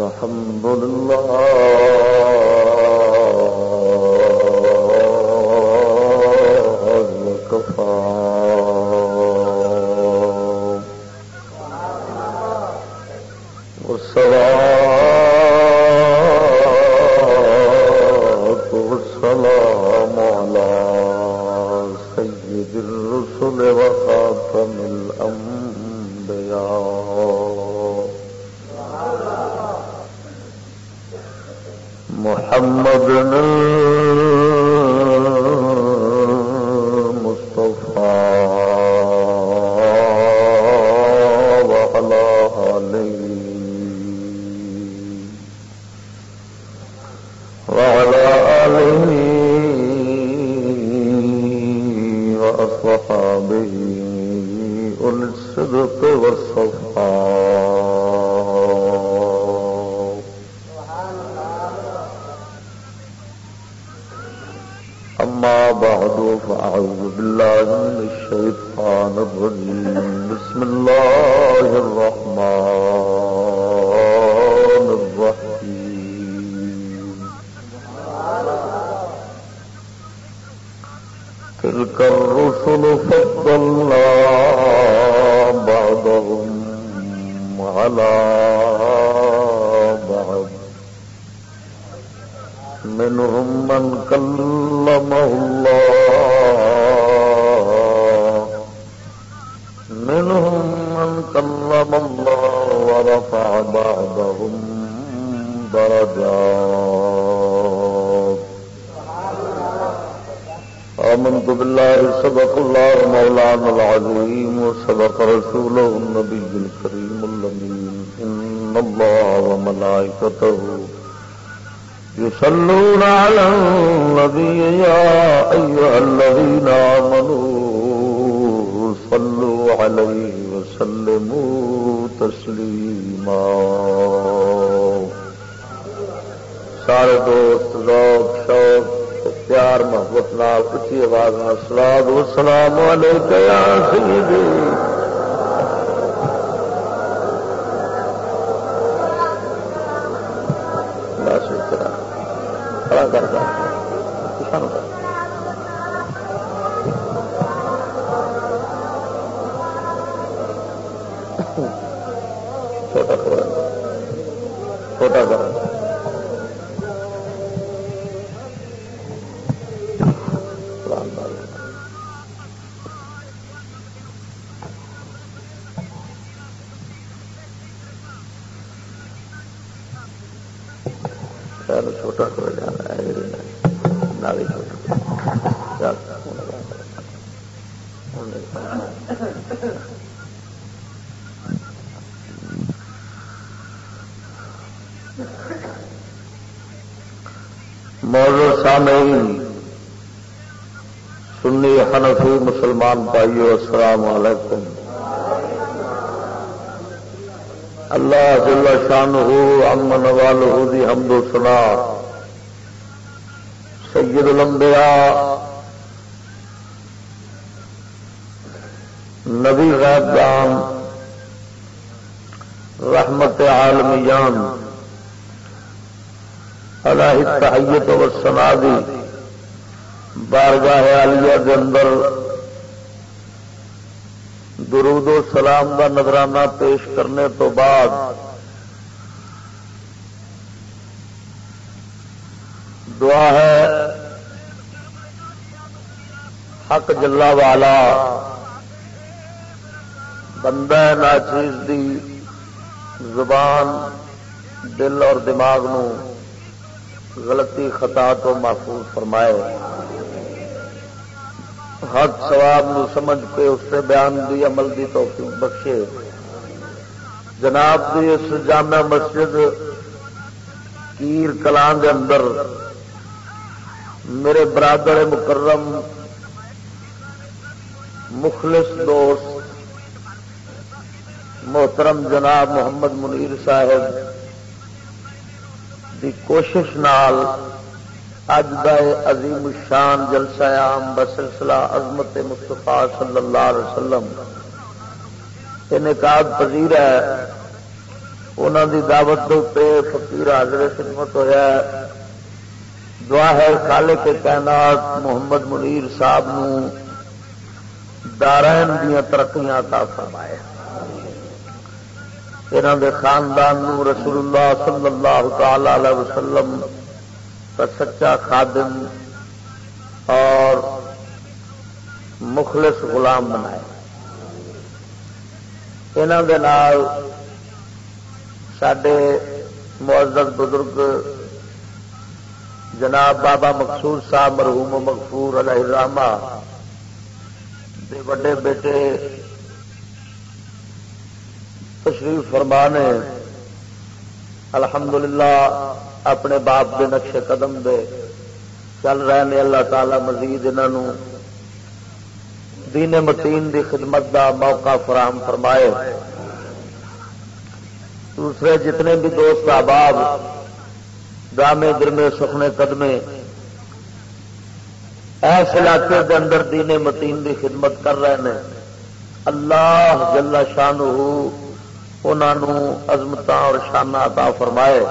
الحمد لله جل امن والو دی حمد و سنا سید الانبیاء، نبی غیب جان، رحمت عالمیان، علیہ تحیت و سنا دی بارگاہ علیہ کے اندر درود و سلام کا نظرانہ پیش کرنے تو بعد دعا ہے۔ حق جلا والا بندہ ناچیز دی زبان، دل اور دماغ نو غلطی، خطا تو محفوظ فرمائے۔ حق سواب نو سمجھ کے اس سے بیان دی، عمل دی توفیق بخشے۔ جناب دی اس جامع مسجد کیر کلان دے اندر میرے برادر مکرم، مخلص دوست، محترم جناب محمد منیر صاحب دی کوشش نال اج عظیم شان جلسہ عام بسلسلہ عظمت مصطفیٰ صلی اللہ علیہ وسلم انعقاد پذیر ہے۔ انہوں دی دعوت پہ فقیر حاضر خدمت ہوا دعا ہے کالے کے کائنات محمد منیر صاحب نو دارائن دیا ترقیاں عطا فرمائے۔ یہاں دے خاندان نو رسول اللہ صلی اللہ تعالی علیہ وسلم کا سچا خادم اور مخلص غلام بنائے۔ یہاں سڈے معزز بزرگ جناب بابا مقصود صاحب مرحوم مغفور علیہ راما دے بڑے بیٹے تشریف فرمانے، الحمدللہ اپنے باپ کے نقشے قدم دے چل رہے ہیں اللہ تعالی مزید انہوں دین متین دی خدمت دا موقع فراہم فرمائے۔ دوسرے جتنے بھی دوست احباب گامے درمے سکھنے قدمے۔ ایس علاقے دے اندر دین متین دی خدمت کر رہے ہیں اللہ جل شان عظمت اور شانہ عطا فرمائے۔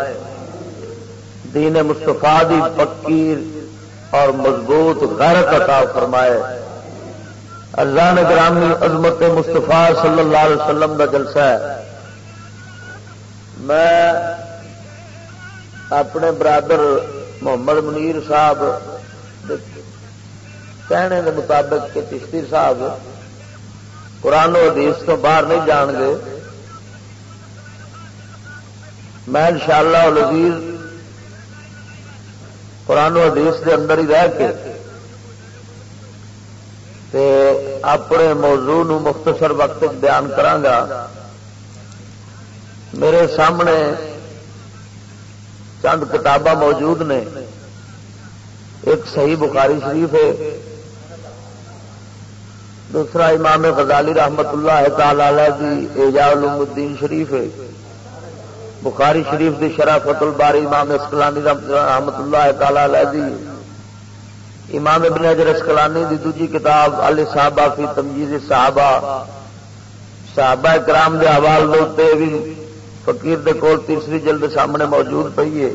دین مستفا دی پکی اور مضبوط غیرت عطا فرمائے۔ اللہ نے گرامی عظمت مستفا صلی اللہ علیہ وسلم کا جلسہ ہے۔ میں اپنے برادر محمد منیر صاحب کہنے کے مطابق کہ چشتی صاحب قرآن و حدیث تو باہر نہیں جان گے۔ میں انشاءاللہ شاء اللہ قرآن و حدیث کے اندر ہی رہ کے تے اپنے موضوع نو مختصر وقت بیان کرانگا میرے سامنے چند کتاباں موجود نے۔ ایک صحیح بخاری شریف ہے۔ دوسرا امام غزالی رحمت اللہ تعالی دی ایجا علوم الدین شریف ہے۔ بخاری شریف دی شرافت الباری امام اسکلانی رحمت اللہ تعالی دی۔ امام ابن حجر اسکلانی دی دوجی کتاب علی صحابہ فی تمجیز صحابہ۔ صحابہ کرام دے حوال دے بھی فقیر دے کول تیسری جلد سامنے موجود پی ہے۔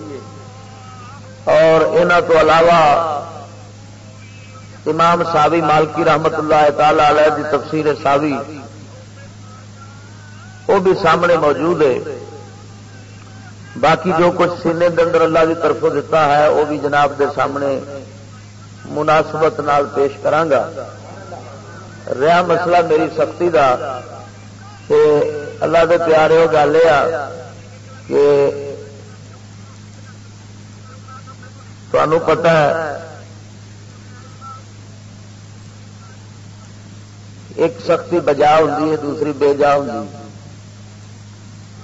اور انہ تو علاوہ امام ساوی مالکی رحمت اللہ تعالی علیہ دی تفسیر ساوی وہ بھی سامنے موجود ہے۔ باقی جو کچھ سینے دے اندر اللہ کی طرفوں دیتا ہے وہ بھی جناب دے سامنے مناسبت نال پیش کرانگا۔ رہا مسئلہ میری سختی دا کہ اللہ دے پیارے ہو گل یہ کہ تمہوں پتا ہے ایک سختی بجا ہوں دوسری بے جا ہوں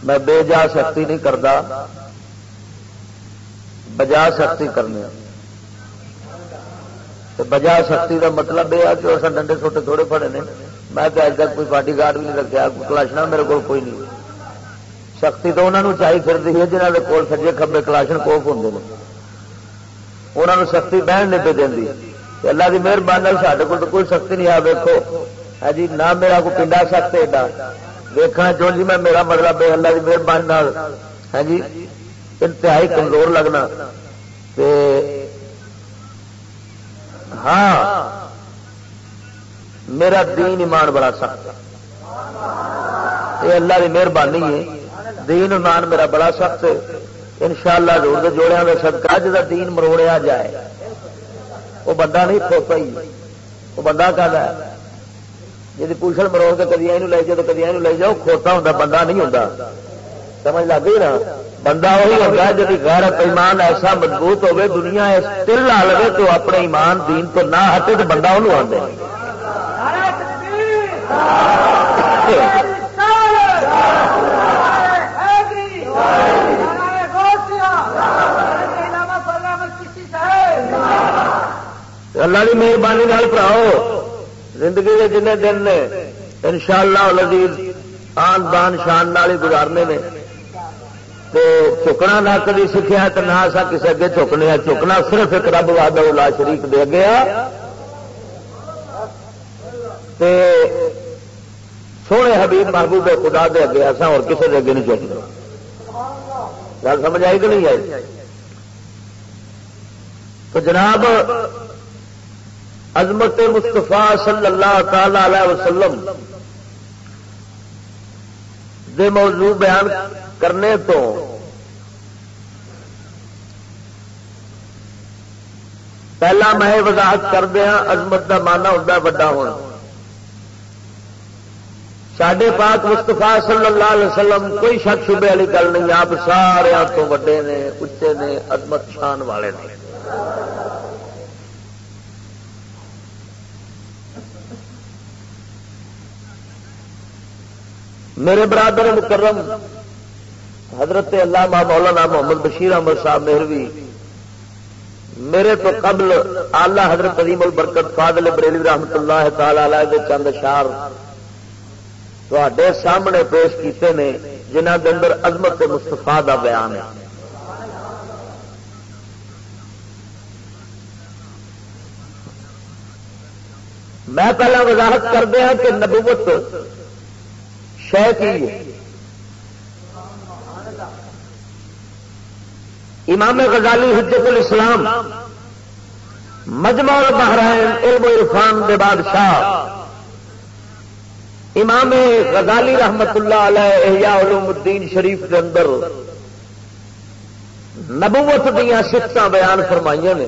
میں بے جا سختی نہیں کرتا بجا سختی کرنے بجا سختی کا مطلب یہ ہے کہ وہ ڈنڈے چھوٹے تھوڑے پڑے نے۔ میں تو اج تک کوئی باڈی گارڈ بھی نہیں رکھا کلاشن میرے کو کوئی نہیں۔ سختی تو انہوں چاہی پھرتی ہے جنہوں کے کول سجے کبے کلاشن کوف ہوں انہوں نے سختی بہن نہیں پہ دینی۔ اللہ کی مہربانی سارے کو کوئی سختی نہیں، آ دیکھو ہے ہاں جی نہ میرا کوئی پنڈا سخت ایڈا۔ دیکھنا جو جی میں میرا مطلب ہے اللہ کی مہربانی ہے ہاں جی انتہائی کمزور لگنا۔ ہاں میرا دین ایمان بڑا سخت یہ اللہ کی مہربانی ہے۔ دین ایمان میرا بڑا سخت ان شاء اللہ روز جوڑیا میں سدکا جا دین مروڑیا جائے۔ وہ بندہ نہیں کھوتا ہی۔ وہ بندہ ہے؟ جی پوچھل مروڑ کے کدی لے جاؤ تو کدی لے جاؤ کھوتا ہوں بندہ نہیں ہوں سمجھ لگ گئی نا؟ بندہ وہی ہوتا ہے جی غیرت ایمان ایسا مضبوط ہوے دنیا دل لا لے تو اپنے ایمان دین تو نہ ہٹے تو بندہ انہوں آدھے اللہ کی مہربانی پڑھاؤ۔ زندگی کے جن دن نے ان شاء اللہ لذیذ آن بان شان ہی گزارنے نے۔ چکنا نہ کدی سیکھا تو نہ سا کسی اگے چکنے چکنا صرف ایک رب واد لا شریف دے گیا سونے حبیب محبوب خدا دے اگے اصا اور کسی دے اگے نہیں چکنا گل سمجھ آئی کہ نہیں آئی؟ تو جناب، عظمت مستفا صلی اللہ تعالی علیہ وسلم دے موضوع بیان کرنے تو پہلا میں وضاحت کر دیا، عظمت کا مانا ہوتا وا ہونا۔ سڈے پاک مستفا صلی اللہ علیہ وسلم کوئی شک شبے والی گل نہیں، آپ سارے تو وڈے نے، اچے نے، عظمت شان والے نے۔ میرے برادر مکرم، حضرت علامہ مولانا محمد بشیر احمد صاحب مہروی، میرے تو قبل آلہ حضرت عظیم البرکت فاضل بریلی رحمت اللہ تعالی دے چند اشار تے سامنے پیش کیتے ہیں جنہ کے اندر عظمت مستفا کا بیان ہے۔ میں پہلا وضاحت کر دیا ہاں کہ نبوت شہ کی امام غزالی حجت الاسلام، مجمع بحرائن علم عرفان دے بادشاہ۔ امام غزالی رحمت اللہ علیہ احیاء علوم الدین شریف کے اندر نبوت دیا سفت بیان فرمائی نے۔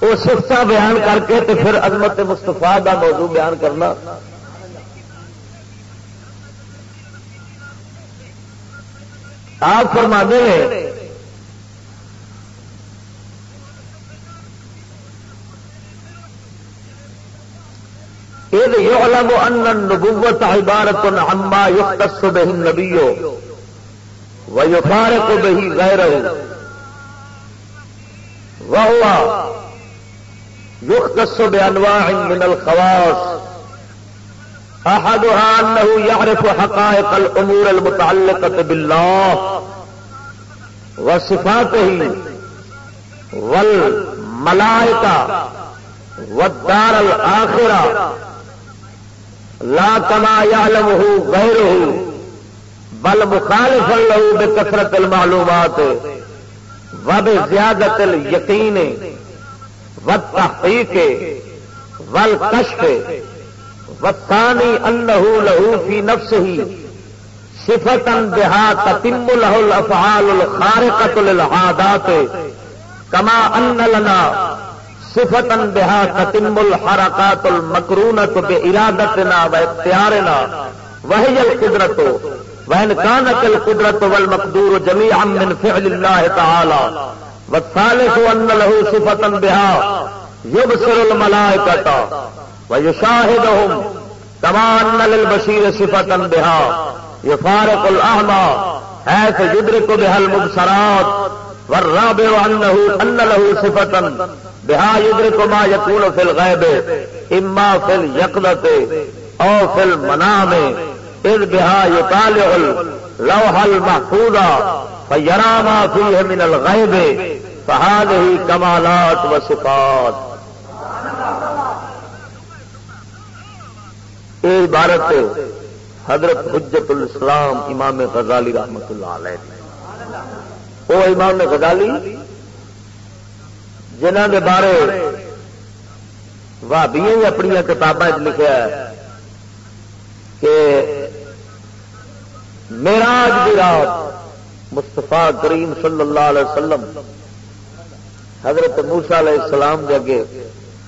وہ سفت بیان کر کے تو پھر عظمت مستفا کا موضوع بیان کرنا۔ آپ فرما دے إذ يعلم أن النبوة عبارة عما يختص به النبي ويفارق به غيره وهو يختص بأنواع من الخواص. أحدها أنه يعرف حقائق الأمور المتعلقة بالله وصفاته والملائكة والدار الآخرة لا کما يعلمه غيره بل مخالفا له بكثرة المعلومات وبزيادة اليقين والتحقيق والكشف والثاني أنه له في نفسه صفة بها تتم له الأفعال الخارقة للعادات كما أن لنا صفتن بها تتم الحركات المكرونة بإرادتنا واختيارنا وهي القدرة وإن كانت القدرة والمقدور جميعا من فعل الله تعالى والثالث أن له صفة بها يبصر الملائكة ويشاهدهم كما أن للبشير صفة بها يفارق الأعمى حيث يدرك بها المبصرات. والرابع أنه أن له صفة بها يدرك ما يكون في الغيب إما في اليقظة أو في المنام إذ بها يطالع اللوح المحفوظ فيرى ما فيه من الغيب فهذه كمالات وصفات یہ عبارت حضرت حجت الاسلام امام غزالی رحمت اللہ علیہ۔ وہ امام غزالی جنہ کے بارے بھابیا اپنی کتابیں لکھا کہ میرا بھی رات مستفا کریم صلی اللہ علیہ وسلم حضرت موسا علیہ السلام کے اگے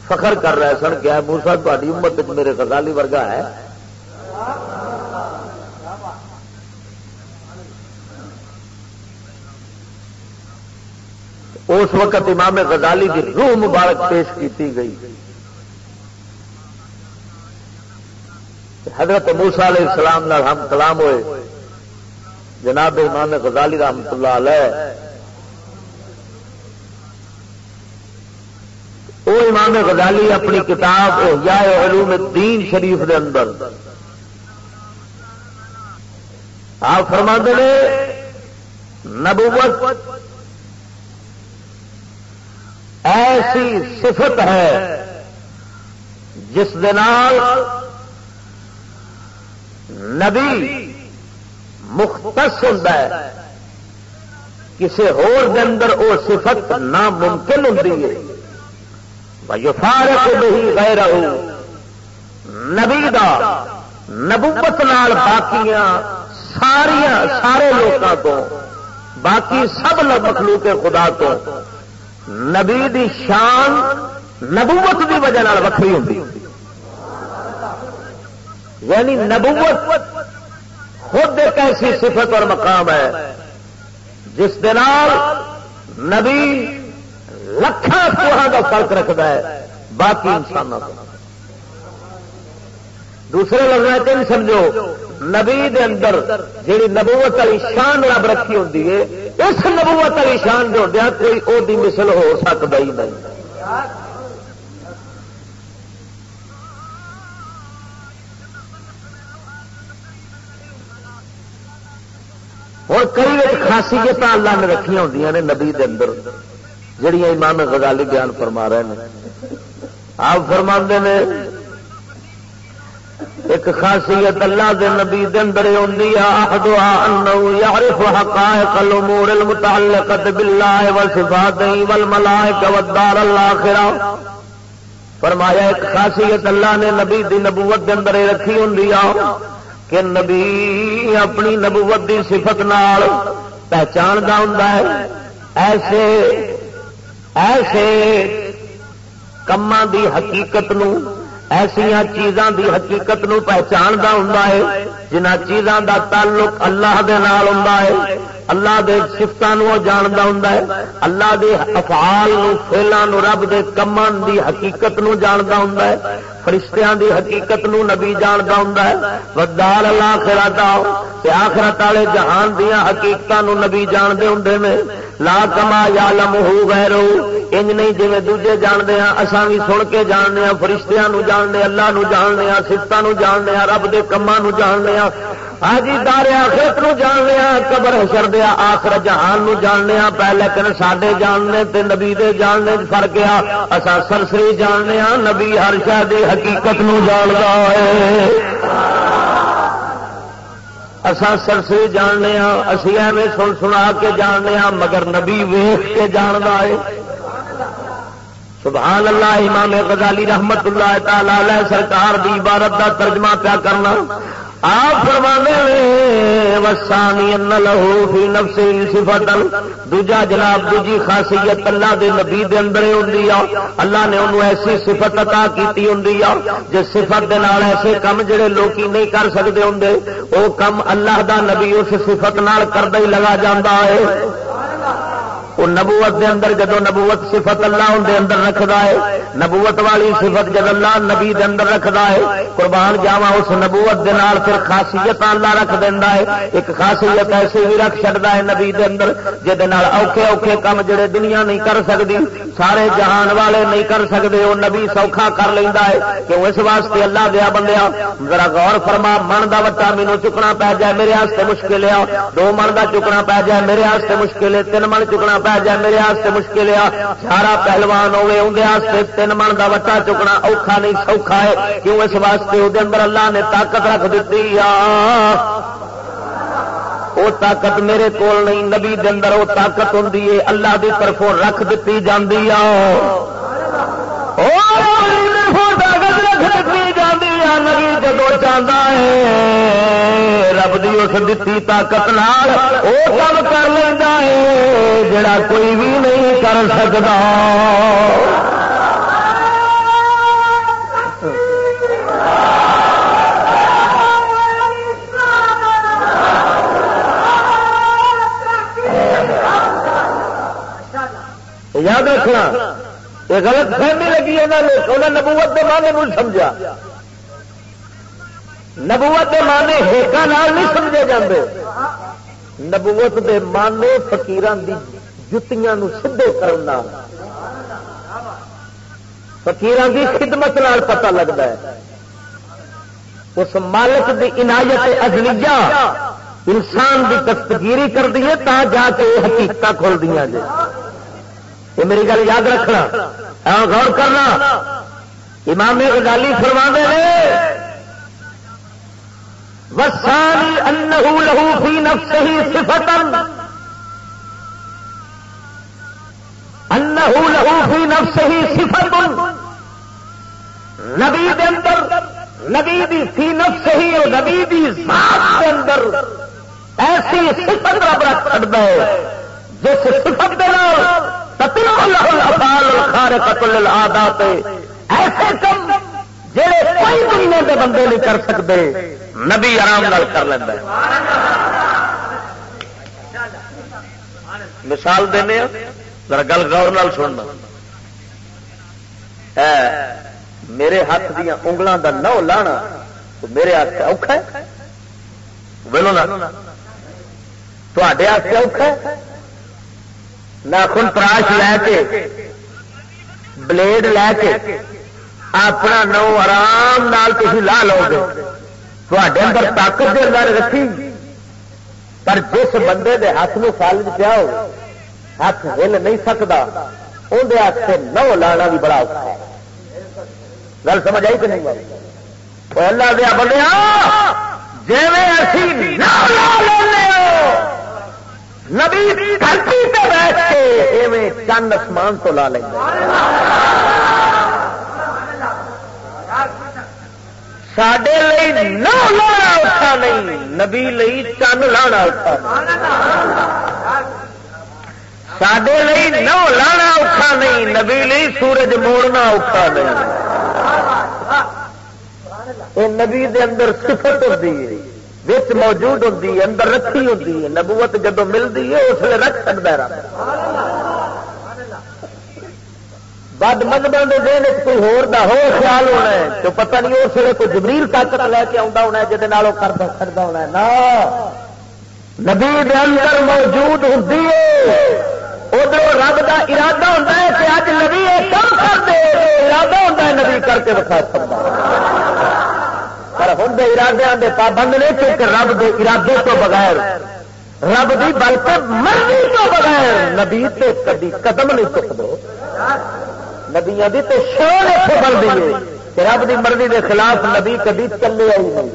فخر کر رہے سن کیا موسا تاری امت میرے غزالی ورگا ہے اس وقت امام غزالی کی روح مبارک پیش کی گئی۔ حضرت موسا علیہ السلام ہم کلام ہوئے۔ جناب امام غزالی رحمت اللہ علیہ۔ وہ امام غزالی اپنی کتاب یا علوم الدین شریف دے اندر۔ آپ فرما دے نبوت ایسی صفت ہے جس نبی مختص ہوتا ہے۔ کسی اندر وہ صفت ناممکن ہوں فارق نہیں غیر نبی دا نبوت نال باقیاں ساریا سارے لوگوں کو باقی سب مخلوق خدا تو۔ نبی دی شان نبوت دی وجہ وکری ہوتی یعنی نبوت خود ایک ایسی صفت اور مقام ہے جس نبی لکھان کوہاں کا فرق رکھتا ہے، باقی انسانوں کو دوسرے لفظ نہیں سمجھو، نبی دے اندر جیڑی نبوت والی شان رب رکھی ہوتی ہے، اس نبوت والی شان جو ہوں کوئی وہ مثل ہو سکتا ہی نہیں۔ اور کئی خاصیت اللہ نے رکھیا ہوں نے نبی دے اندر جہیا امام غزالی بیان فرما رہے ہیں۔ آپ فرما نے ایک خاصیت اللہ دے نبی دے اندر ہوندی ہے احدوا انه يعرف حقائق الامور المتعلقه بالله وصفاته والملائكه والدار الاخره فرمایا، ایک خاصیت اللہ نے نبی دی نبوت دے اندر رکھی ہوندی ہے کہ نبی اپنی نبوت دی صفت نال پہچان ہوں ایسے ایسے کما دی حقیقت نو ایسیا چیزاں دی حقیقت نو پہچاندا ہوں جنہ چیزاں دا تعلق اللہ دے نال ہوں اللہ دے سفتوں جانتا ہوں اللہ دے افعال فیلان رب دے کمان دی حقیقت نو جانتا ہوں فرشتیاں دی حقیقت نو نبی جانتا ہوں ودار اللہ آخرت والے جہان دیا حقیقت نبی جانتے ہوں لا کما یا لم ہو گئے انج نہیں جی دوجے جانتے ہیں اصا بھی سن کے جاننے ہیں فرشتیاں جاننے ہاں، اللہ نو جاننے ہیں سفتوں جاننے ہیں رب کے کما جاننے ہیں حاجی دارے آخرت نو جاننے ہاں، قبر حشر دیا ہاں، آخر جہان نو جاننے پہلے لیکن سڈے جاننے تے نبی دے جاننے فرق آ اصا سرسری جاننے نبی ہر شہ دی حقیقت نو جانتا ہے۔ اسان سرسری جاننے ہاں، اسی ایویں سن سنا کے جاننے ہاں، مگر نبی ویخ کے جانتا ہے۔ سبحان اللہ، امام غزالی رحمت اللہ تعالی سرکار دی عبارت دا ترجمہ پیا کرنا۔ آپ فرما وسانی لہو فی نفسی صفت دوجا جناب، دوجی خاصیت اللہ دے نبی دے اندر ہوندی اللہ نے انہوں ایسی صفت عطا کیتی ہوندی جس صفت دے نال ایسے کم جڑے لوکی نہیں کر سکتے ہوندے، او کم اللہ دا نبی اس صفت نال کردا ہی لگا جاندا ہے۔ وہ نبوت دے اندر جدو نبوت صفت اللہ اندر اندر رکھدا ہے، نبوت والی صفت جد اللہ نبی دے اندر رکھدا ہے، قربان جاوا اس نبوت دے نال پھر خاصیت اللہ رکھ دینا ہے۔ ایک خاصیت ایسی بھی رکھ چڑتا ہے نبی دے اندر جہد اوکھے اوکھے کام جڑے دنیا نہیں کر سکتی سارے جہان والے نہیں کر سکتے وہ نبی سوکھا کر لینا ہے۔ کیوں اس واسطے اللہ دیا بندیا ذرا غور فرما، من کا وٹا مینو چکنا پی جائے، میرے ہاستے مشکل آ دو من کا چکنا پی جائے، میرے ہاستے مشکل ہے، تین من چکنا پی جائے میرے مشکل آ سارا پہلوان ہوے اندر تین من کا وٹا چکنا اوکھا نہیں سوکھا ہے کیوں اس واسطے وہ اندر اللہ نے طاقت رکھ دیتی وہ طاقت میرے کول نہیں نبی اندر وہ طاقت ہوں اللہ کی طرفوں رکھ دیتی جاتی آ جدو چاہتا ہے، رب دی اس دتی طاقت نال وہ کام کر لینا ہے، جڑا کوئی بھی نہیں کر سکتا یاد رکھنا، یہ غلط فہمی لگی ہے انہیں نبوت کے معنی سمجھا۔ نبوت کے معنی ہیکا نال نہیں سمجھے جاندے۔ نبوت کے معنی فکیران کی جتیاں سدھے کرنا فکیران کی خدمت نال پتہ لگتا ہے۔ اس مالک کی عنایت ازلیہ انسان کی دستگیری کر دیے تا جا کے حقیقت کھول دیا جائے یہ میری گل یاد رکھنا۔ ہاں، غور کرنا۔ امام غزالی فرما دے وسانی انہو لہو فی نفسہی صفتن انہو لہو فی نفسہی صفتن نبی دے اندر، نبی دی فی نفسہی اور نبی دی ذات دے اندر ایسی صفت رب رکھ سکتا ہے، جس صفت دے نال تتل اللہ الافعال الخارقۃ للعادات ایسے کم جڑے کوئی دنیا کے بندے نہیں کر سکتے۔ نبی آرام نال کر لینا مثال دینے ہاں، ذرا گل گور نال سننا۔ میرے ہاتھ دیا انگلوں کا نو لانا میرے ہاتھ اوکھا ہے؟ بولو نا۔ تے اوکھا ہے؟ ناخن تراش لے کے، بلیڈ لے کے، اپنا نو آرام نال تھی لا لو گے۔ تے اندر طاقت دے اندر رکھی۔ پر جس بندے دے ہاتھ میں فالج پیا ہو ہاتھ ہل نہیں سکتا اندر ہاتھ نو لانا بھی بڑا اوکھا ہے۔ گل سمجھ آئی کہ نہیں اللہ دیا بندے جی اسی نبی دھرتی پہ بیٹھ کے چند آسمان تو لا لیں سڈے نو لانا اچھا نہیں نبی لئی چند لانا اچھا سڈے نو لانا اوکھا نہیں نبی لئی سورج موڑنا اوکھا نہیں یہ نبی دے اندر صفت ہوتی ہے وچ موجود ہوتی ہے اندر رکھی ہوتی ہے نبوت جب ملتی ہے اس لیے رکھ سکتا ہے بد مذہبوں کے دن کوئی ہور دا ہو خیال ہونا ہے تو پتہ نہیں اس لیے کوئی جبریل طاقت لے کے آتا ہونا ہے جہد کرتا کرتا ہونا ہے نا نبی دے اندر موجود ہوتی ہے ادھر رب کا ارادہ ہوتا ہے کہ اج نبی یہ کم کر دے ارادہ ہوتا ہے نبی کر کے بتا سکتا پر ہوں دے ارادے کے پابند نے کہ رب کے ارادے تو بغیر رب کی بلکہ مرضی تو بغیر نبی تے کدی قدم نہیں چک دو نبیا کی تو شور اتنے بن گئی کہ رب کی مرضی کے خلاف نبی کدی چلے آئی نہیں۔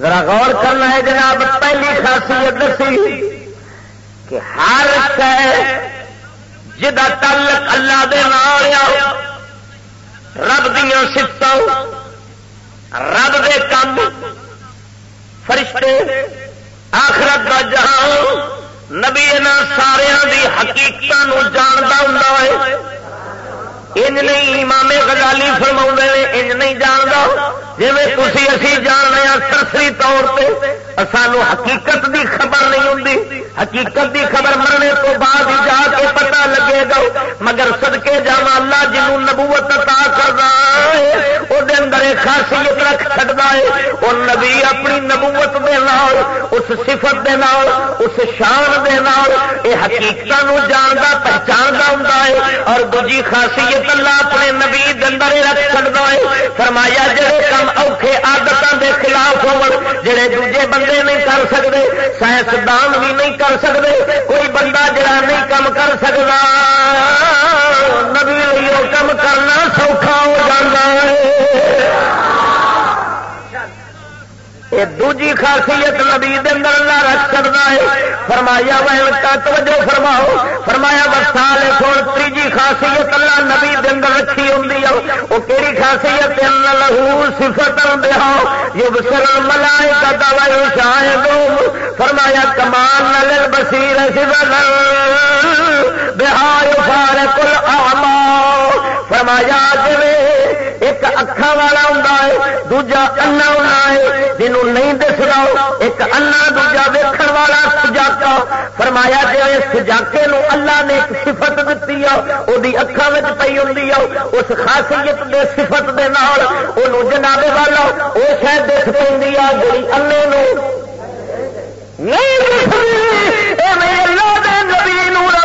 ذرا غور کرنا ہے جناب، پہلی خاصیت دسی کہ ہر جا تعلق اللہ دے رب دیا سفت رب دے کام، فرشتے، آخرت کا جہاں نبی سارا دی حقیقت جانتا ہوں انج نہیں امام غزالی فرما نے، انج نہیں جانتا جی تھی اسی ہیں ہاں سرسری طور پہ سانو حقیقت دی خبر نہیں ہوں حقیقت دی خبر مرنے تو بعد ہی جا کے پتا لگے گا۔ مگر سدکے جا اللہ جنوں نبوت عطا کرنا ہے وہ اندر خاصیت رکھ سکتا ہے۔ وہ نبی اپنی نبوت دے نال، اس صفت دے نال، اس شان دے نال اے حقیقت جانتا پہچانتا ہوں اور دوجی خاصیت اللہ اپنے نبی دن رکھ سکتا ہے۔ فرمایا، جڑے کام اوکھے آدتوں کے خلاف ہو جڑے دوجے بندے نہیں کر سکتے سائنسدان بھی نہیں کر سکتے کوئی بندہ جڑا نہیں کم کر سکتا نبی کم کرنا سوکھا ہو جاتا ہے۔ یہ دوجی خاصیت نبی دن اللہ رکھ کرنا ہے۔ فرمایا وہ توجہ فرماؤ۔ فرمایا وسال سوڑ تیجی خاصیت اللہ نبی دن رکھی ہوں وہ کہڑی خاصیت لہو صفت دیا ہاں۔ یوگ سر ملائے کا دوائی شاید فرمایا کمان نل بسیر بہار فار کل آما فرمایا جی ایک اکھا والا ہوں دوجا انا ہونا ہے۔ جنہوں نہیں دستا ایک انا دوجا ویکھن والا سجاکا۔ فرمایا جی سجاکے نو اللہ نے ایک صفت دیتی ہے وہ اکھان پی ہوں اس خاصیت دے صفت دے نال وہ جناب والا وہ شاید دس پی جی انے نہیں اللہ دے نبی رب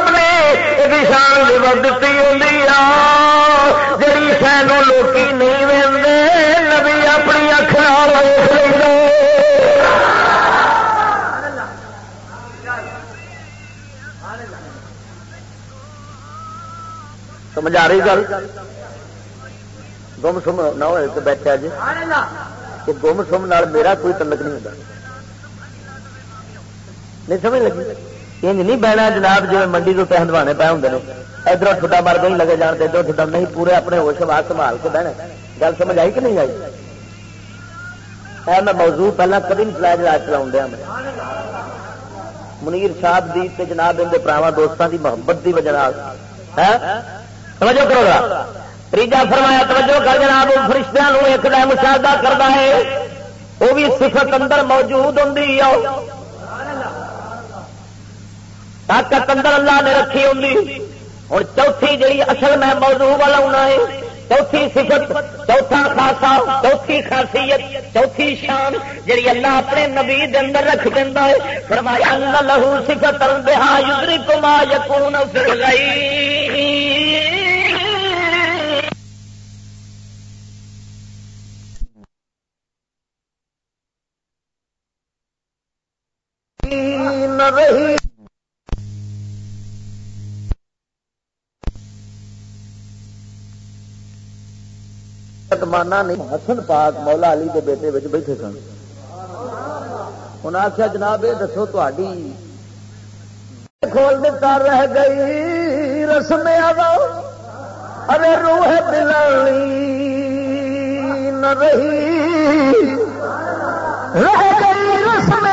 یہ شان دیتی ہوں جی شہر لوگ نہیں وے نبی اپنی اکھان سمجھ آ رہی گل گم سم نہ ہوئے تو بیٹھا جی کہ گم سم میرا کوئی تلک نہیں ہوتا نہیں سمجھ لگی انج نہیں بہنا جناب جی منڈی تو ہندوانے پہ ہوں ادھر ٹھڈا مر نہیں لگے جان ادھر ٹھڈا نہیں، پورے اپنے ہوش واس سنبھال کے بہنا۔ گل سمجھ آئی کہ نہیں آئی؟ میں موضوع پہلے کدی نہیں چلایا جا چلا میں۔ منیر صاحب دی تے جناب ان کے پراوا دوستان دی محبت دی وجہ ہاں؟ توجہ کرو گا تیجا فرمایا، توجہ کر جناب فرشتوں ایک دم مشاہدہ کرتا ہے۔ وہ بھی صفت اندر موجود ہوں طاقت اندر اللہ نے رکھی ہوں اور چوتھی جی اصل میں موضوع والا ہونا ہے، چوتھی صفت، چوتھا خاصا چوتھی خاصیت، چوتھی شان جی اللہ اپنے نبی اندر رکھ دینا ہے۔ فرمایا لہو صفت بہا یدری کما یقون پھر گئی رہی۔ مانا نہیں حسن پاک مولا علی کے بیٹے بچ بیٹھے سن انہیں آخیا جناب یہ دسو تھی کھول دیتا رہ گئی رسم ارے روح دلانی نہ رہی رہ گئی رسم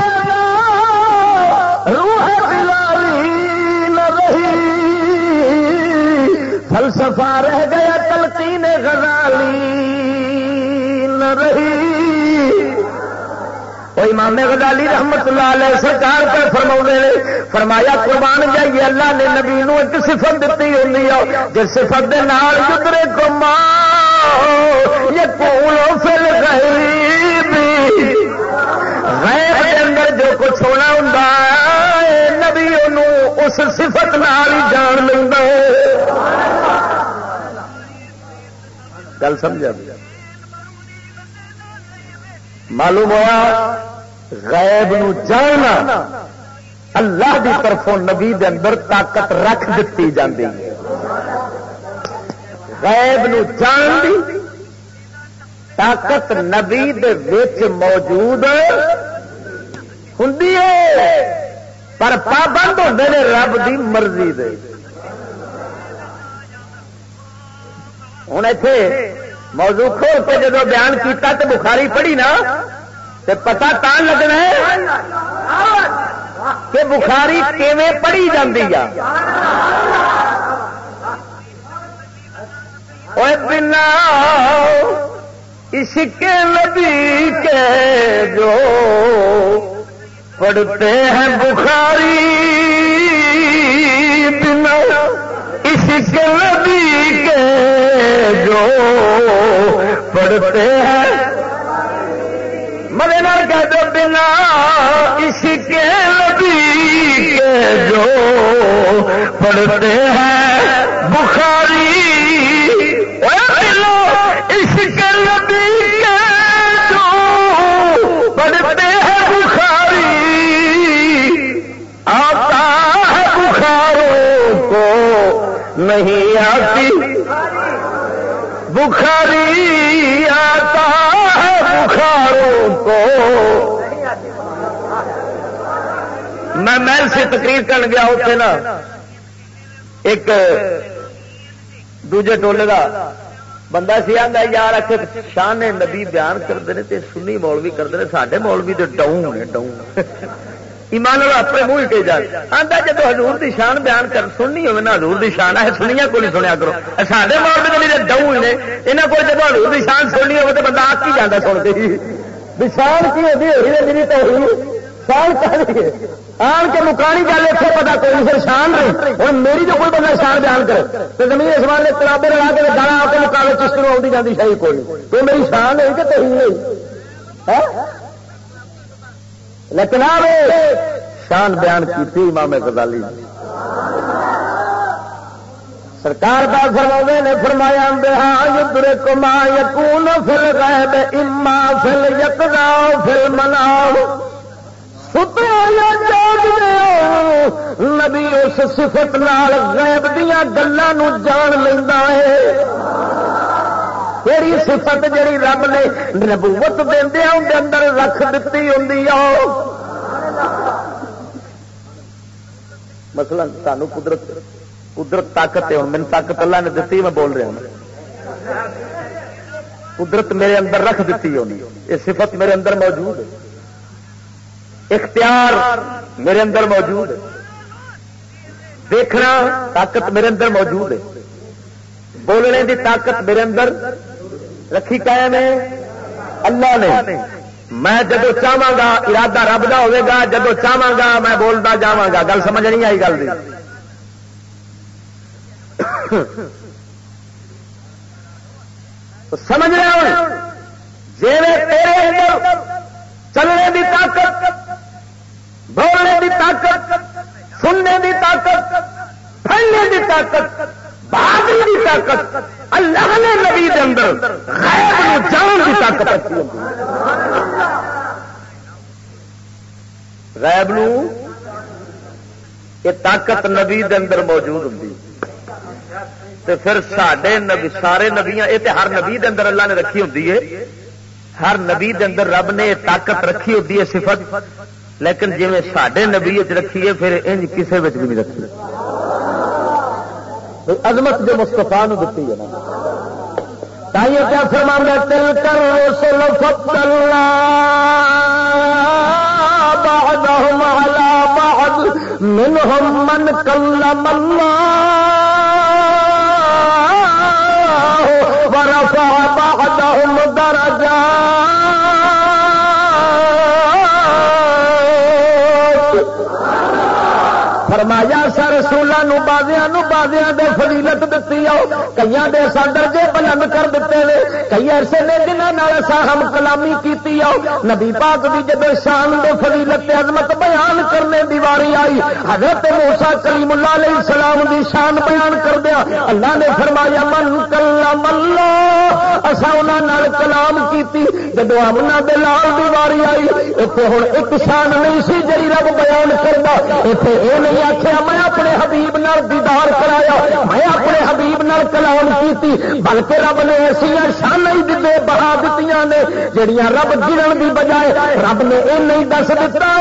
روح دلانی نہ رہی فلسفہ رہ گیا تلقین غزالی وہ امام غزالی رحمت اللہ علیہ سرکار پر فرما نے، فرمایا قربان جائیے، اللہ نے نبی نو ایک صفت دیتی ہوئی جس صفت دے نال گزرے کو ماں، یہ کون پھر غیب غیب کے اندر جو کچھ ہونا ہوں نبی اس صفت نال ہی جان لینا گل سمجھا؟ بھی معلوم ہوا؟ غیب نو جاننا اللہ دی طرفوں نبی دے اندر طاقت رکھ دیتی جاتی غیب نو جان دی طاقت نبی دے وچ موجود ہوں پر پابند ہوتے ہیں رب دی مرضی دے۔ ہوں اتے موضوع کھول کے جب بیان کیتا تو بخاری پڑھی نا تو پتا تان لگنا ہے کہ بخاری کیویں پڑھی جاتی بنا اس کے نبی کے جو پڑھتے ہیں بخاری بنا۔ عشق نبی کے جو پڑھتے ہیں۔ مدے نہ کہہ دو بنا عشق نبی کے جو پڑھتے ہیں۔ بخاری نہیں آتی। بخاری آتا ہے بخاروں کو۔ میں محل سے تقریر کر گیا اتنے نا۔ ایک دوجے ٹولے کا بندہ سی آتا یار آ شان نبی بیان کرتے ہیں سنی مولوی کرتے ہیں سارے مولوی تو ڈاؤں نے ڈاؤں ایمان والا اپنے منہ کے جان آتا جب ہزور کی شان بیان کر سننی ہوگی نا ہزور کی شان ہے سنیا کو نہیں سنیا کرو۔ سارے ماحول میں ڈاؤں نے یہاں کو جب ہزور کی شان سننی ہوگی تو بندہ آپ کی جانا سن کے شان کی ہوتی ہے، میری تو شان چاہیے آن کے مکانی گل اتنے پتا کوئی پھر شان رہی ہوں میری جو کوئی بندہ شان بیان کرے، تو زمین اسمان نے کلابے لگا کے گانا آپ کے مقابلے چشتوں آتی جاتی شاہی کوئی تو میری شان ہے کہ تو نہیں؟ ہاں؟ لیکن شان بیان کی امام غزالی۔ سرکار کا فرما نے فرمایا بہا کما یقون فل غیب اما فل یکدا فل مناؤ نبی اس صفت نال غیب دیا گلوں جان لینا ہے۔ کہڑی صفت جیڑی رب نے نبوت دیا اندر رکھ دیتی ہوں مسئلہ سانو قدرت قدرت طاقت ہے میری طاقت اللہ نے دیتی میں بول رہا ہوں قدرت میرے اندر رکھ دیتی ہونی یہ صفت میرے اندر موجود ہے اختیار میرے اندر موجود ہے دیکھنا طاقت میرے اندر موجود ہے بولنے کی طاقت میرے اندر رکھی قائم ہے۔ اللہ نے۔ میں جدو چاہا گا، ارادہ رب کا ہوگا جدو چاہا گا، میں بولتا جا گا۔ گل سمجھ نہیں آئی گل سمجھ رہا ہوں جی چلنے کی طاقت، بولنے کی طاقت، سننے کی طاقت، پھیلنے کی طاقت بہادری کی طاقت اللہ نے نبی کے اندر غیب نو جان کی طاقت رکھی غیب نو یہ طاقت نبی دے اندر موجود ہوں پھر سڈے نبی سارے نبیاں یہ ہر نبی دے اندر اللہ نے رکھی ہوں ہر نبی دے اندر رب نے طاقت رکھی ہوتی ہے صفت۔ لیکن جی سڈے نبی رکھیے پھر انج کسی بھی نہیں رکھی۔ عظمت جو مستفا دیتی ہے نا۔ تائیے کیا فرما تل کر رسول فضل بعضهم على بعض منهم من كلم الله ورفع بعضهم درجات فرمایا سر رسولوں بازیا بازیا دے فضیلت دیتی آؤ کئی دے درجے بلند کر دیتے ہیں کئی ایسے نے جنہوں ایسا ہم کلامی کی آؤ۔ نبی پاک بھی جب شان دے فضیلت عظمت بیان کرنے دی واری آئی، حضرت موسا کریم اللہ علیہ السلام دی شان بیان کر دیا۔ اللہ نے فرمایا، من کلا ملو اصا انہوں کلام کی جب امنا دے لال دی واری آئی اتنے ہوں ایک شان نہیں سی جی رب بیان کرتا اتنے یہ نہیں آخیا میں اپنے حبیب نال دیدار کرایا، میں اپنے حبیب نال کلام کی بلکہ رب نے ایسا شان ہی دے بہا دیتی نے جہیا رب گرن کی بجائے رب نے یہ نہیں دس دتا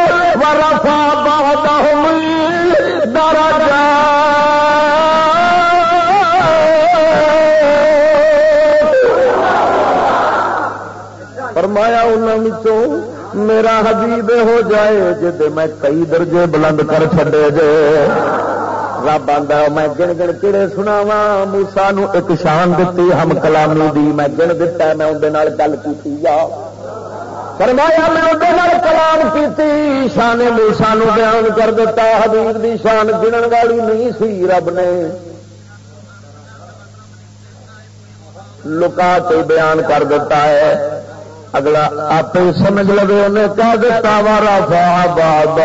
رفا بہت دارا جا فرمایا انہوں میرا حبیب ہو جائے جی میں کئی درجے بلند کر چڈے جے۔ رب آدھا میں گن گن کہڑے سنا وا موسا ایک شان دیتی ہم کلامی دی۔ میں گن دتا میں اندر گل کی فرمایا، میں اندر کلام کی شان موسا بیان کر دیتا حبیب دی شان گنن والی نہیں سی رب نے۔ لکا کے بیان کر دیتا ہے۔ اگلا آپ سمجھ لو انہیں کہہ دیتا وارا فا باد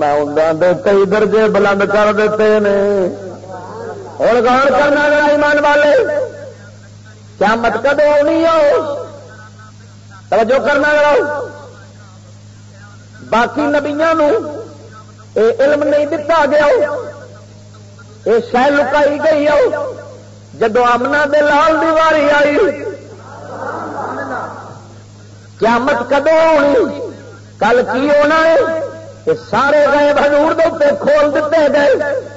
میں انہوں دے کئی درجے بلند کر دیتے ہیں اور گان کرنا گا ایمان والے۔ کیا مت کدو نہیں ہو؟ توجہ کرنا گا باقی نبیا علم نہیں دتا گیا۔ یہ شہ لکائی گئی آؤ جدو آمنا دے لال دیواری آئی، قیامت کدو ہونی؟ کل کی ہونا ہے؟ سارے گئے بھجور دے کھول دیتے گئے۔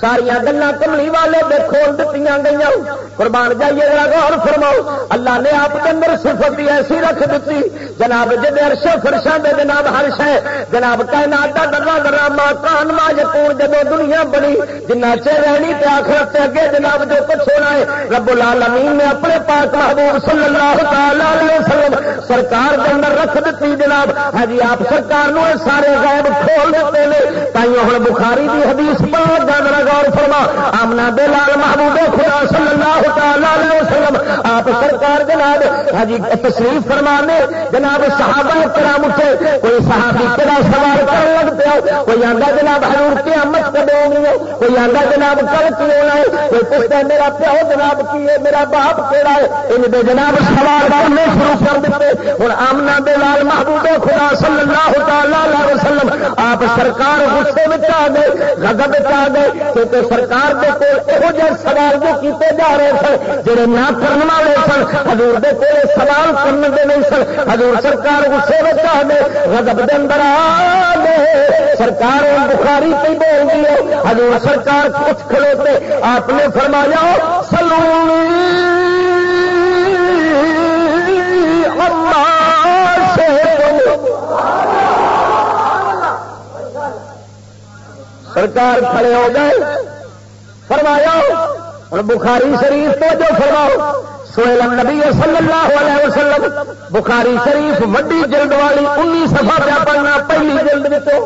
ساریا گلا کملی والے دے کھول دیتی گئی قربان جائیے غور فرماؤ۔ اللہ نے آپ کے اندر صفت ایسی رکھ دیتی جناب جی ارش فرشاں دے، جناب ہرش ہے۔ جناب کہنا ڈرا ڈرا ماں کان ماں جتون جب دنیا بنی، جنہ چر رہنی تے آخرت اگے جناب جو کچھ ہونا ہے، رب العالمین نے اپنے پاک محبوب صلی اللہ تعالی علیہ وسلم سرکار کے اندر رکھ دیتی جناب ہاں جی آپ سرکار نو سارے غائب کھول دیتے ہیں تائیوں ہوں بخاری کی حدیث پاک کا غور فرما، آمنا دے لال محبوب خدا صلی اللہ تعالی علیہ وسلم، آپ سرکار جناب ہاں جی تشریف فرمانے، جناب صحابہ کرام اٹھے، کوئی صحابی کہڑا سوال کر لگ پیا، کوئی آدھا جناب ہرور کے امت کدے ہونی ہے، کوئی آدھا جناب کل کی ہونا ہے کوئی پوچھتا میرا پیو جناب کی ہے، میرا باپ کہڑا ہے؟ ان دے جناب سوال کرنے شروع کر دیتے۔ ہوں آمنا دے لال محبوب خدا صلی اللہ تعالی وسلم، آپ سرکار غصے میں آ گئے گگب آ گئے کیونکہ سرکار کے کول یہو جہ سوال جو کیتے جا رہے سن جڑے نہ کرنے والے سن ہزور کے کول سوال کرنے دے نہیں سن۔ ہزور سرکار غصے میں آ گئے گگب دے اندر آ گئے۔ سرکار بخاری پہ بول گئی ہزور سرکار کچھ کھلوتے، آپ نے فرمایا سلو سرکار کھڑے ہو گئے فرمایا اور بخاری شریف تو جو فرماؤ۔ سوئل نبی صلی اللہ علیہ وسلم، بخاری شریف وڈی جلد والی انی سفا پیا پڑھنا پہلی جلد میں تو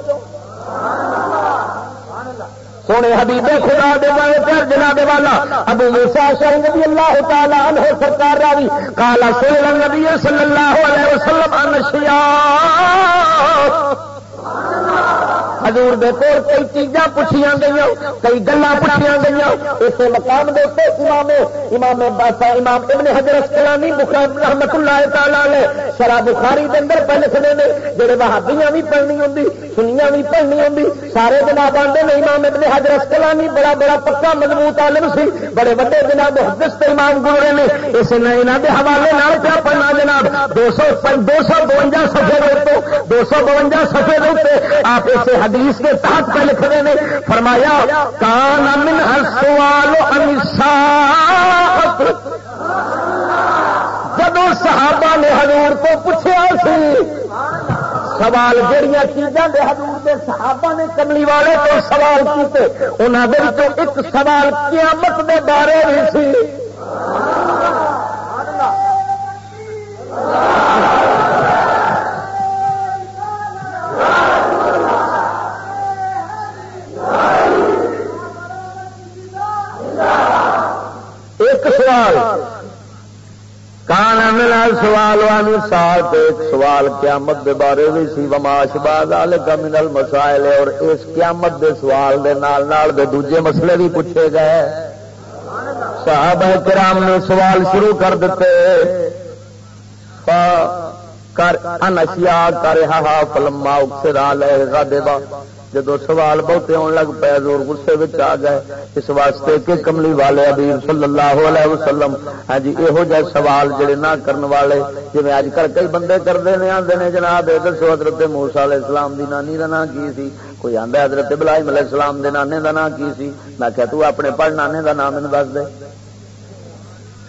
سونے حبیب خدا دے بارے پھر جناب والا، ابو موسا شاہ نبی اللہ تعالی عنہ سرکار راوی کالا سوئل نبی صلی اللہ علیہ وسلم انشیا حضور دے کول کئی چیزاں پوچھیاں گئی کئی گلا پوچھیاں گئی اسے مقام دے تے امام امام باسا، امام ابن حجر اسکلانی رحمت اللہ تعالی نے شرح بخاری دے اندر پہ لکھنے نے جڑے وہابیاں بھی پڑھنی ہوں سنیاں بھی پڑھنی ہوں سارے جناب آتے ہیں امام ابن حجر اسکلانی بڑا بڑا پکا مضبوط عالم سی۔ بڑے بڑے جناب محدث تے امام گزرے نے۔ اس نے یہاں کے حوالے نال پیا پڑھنا جناب؟ دو سو دو سو بونجا سفے دو سو بونجا آپ اسے حدیث کے تحت پہ لکھ رہے ہیں فرمایا، کان من ہر سوال جب صحابہ نے حضور کو پوچھا سی، سوال جہیا چیزاں دے حضور دے صحابہ نے کملی والے کو سوال کیتے انہوں نے ایک سوال قیامت دے بارے بھی سی۔ سوال۔ کان ملا سوال وانی سال ایک سوال قیامت دے بارے بھی سی وماش بعد کا منل مسائل اور اس قیامت دے سوال دے نال نال دے دوجے مسئلے بھی پوچھے گئے۔ صحابہ کرام نے سوال شروع کر دیتے۔ کر انشیا کر ہا فلما اکسرا، لے گا دے با جب سوال بہتے آن لگ پے زور گسے آ گئے، اس واسطے کہ کملی والے ابھی صلی اللہ علیہ وسلم ہاں جی یہو جہ سوال جڑے نہ کرن والے جی اج کل کئی بندے کرتے ہیں آتے ہیں جناب دسو حضرت موسا علیہ السلام دی نانی کا نام کی سی؟ کوئی آدھا حضرت بلائی علیہ السلام دے نانے کا نام کی سی؟ میں کہ تو اپنے پڑھ نانے کا نام دس دے۔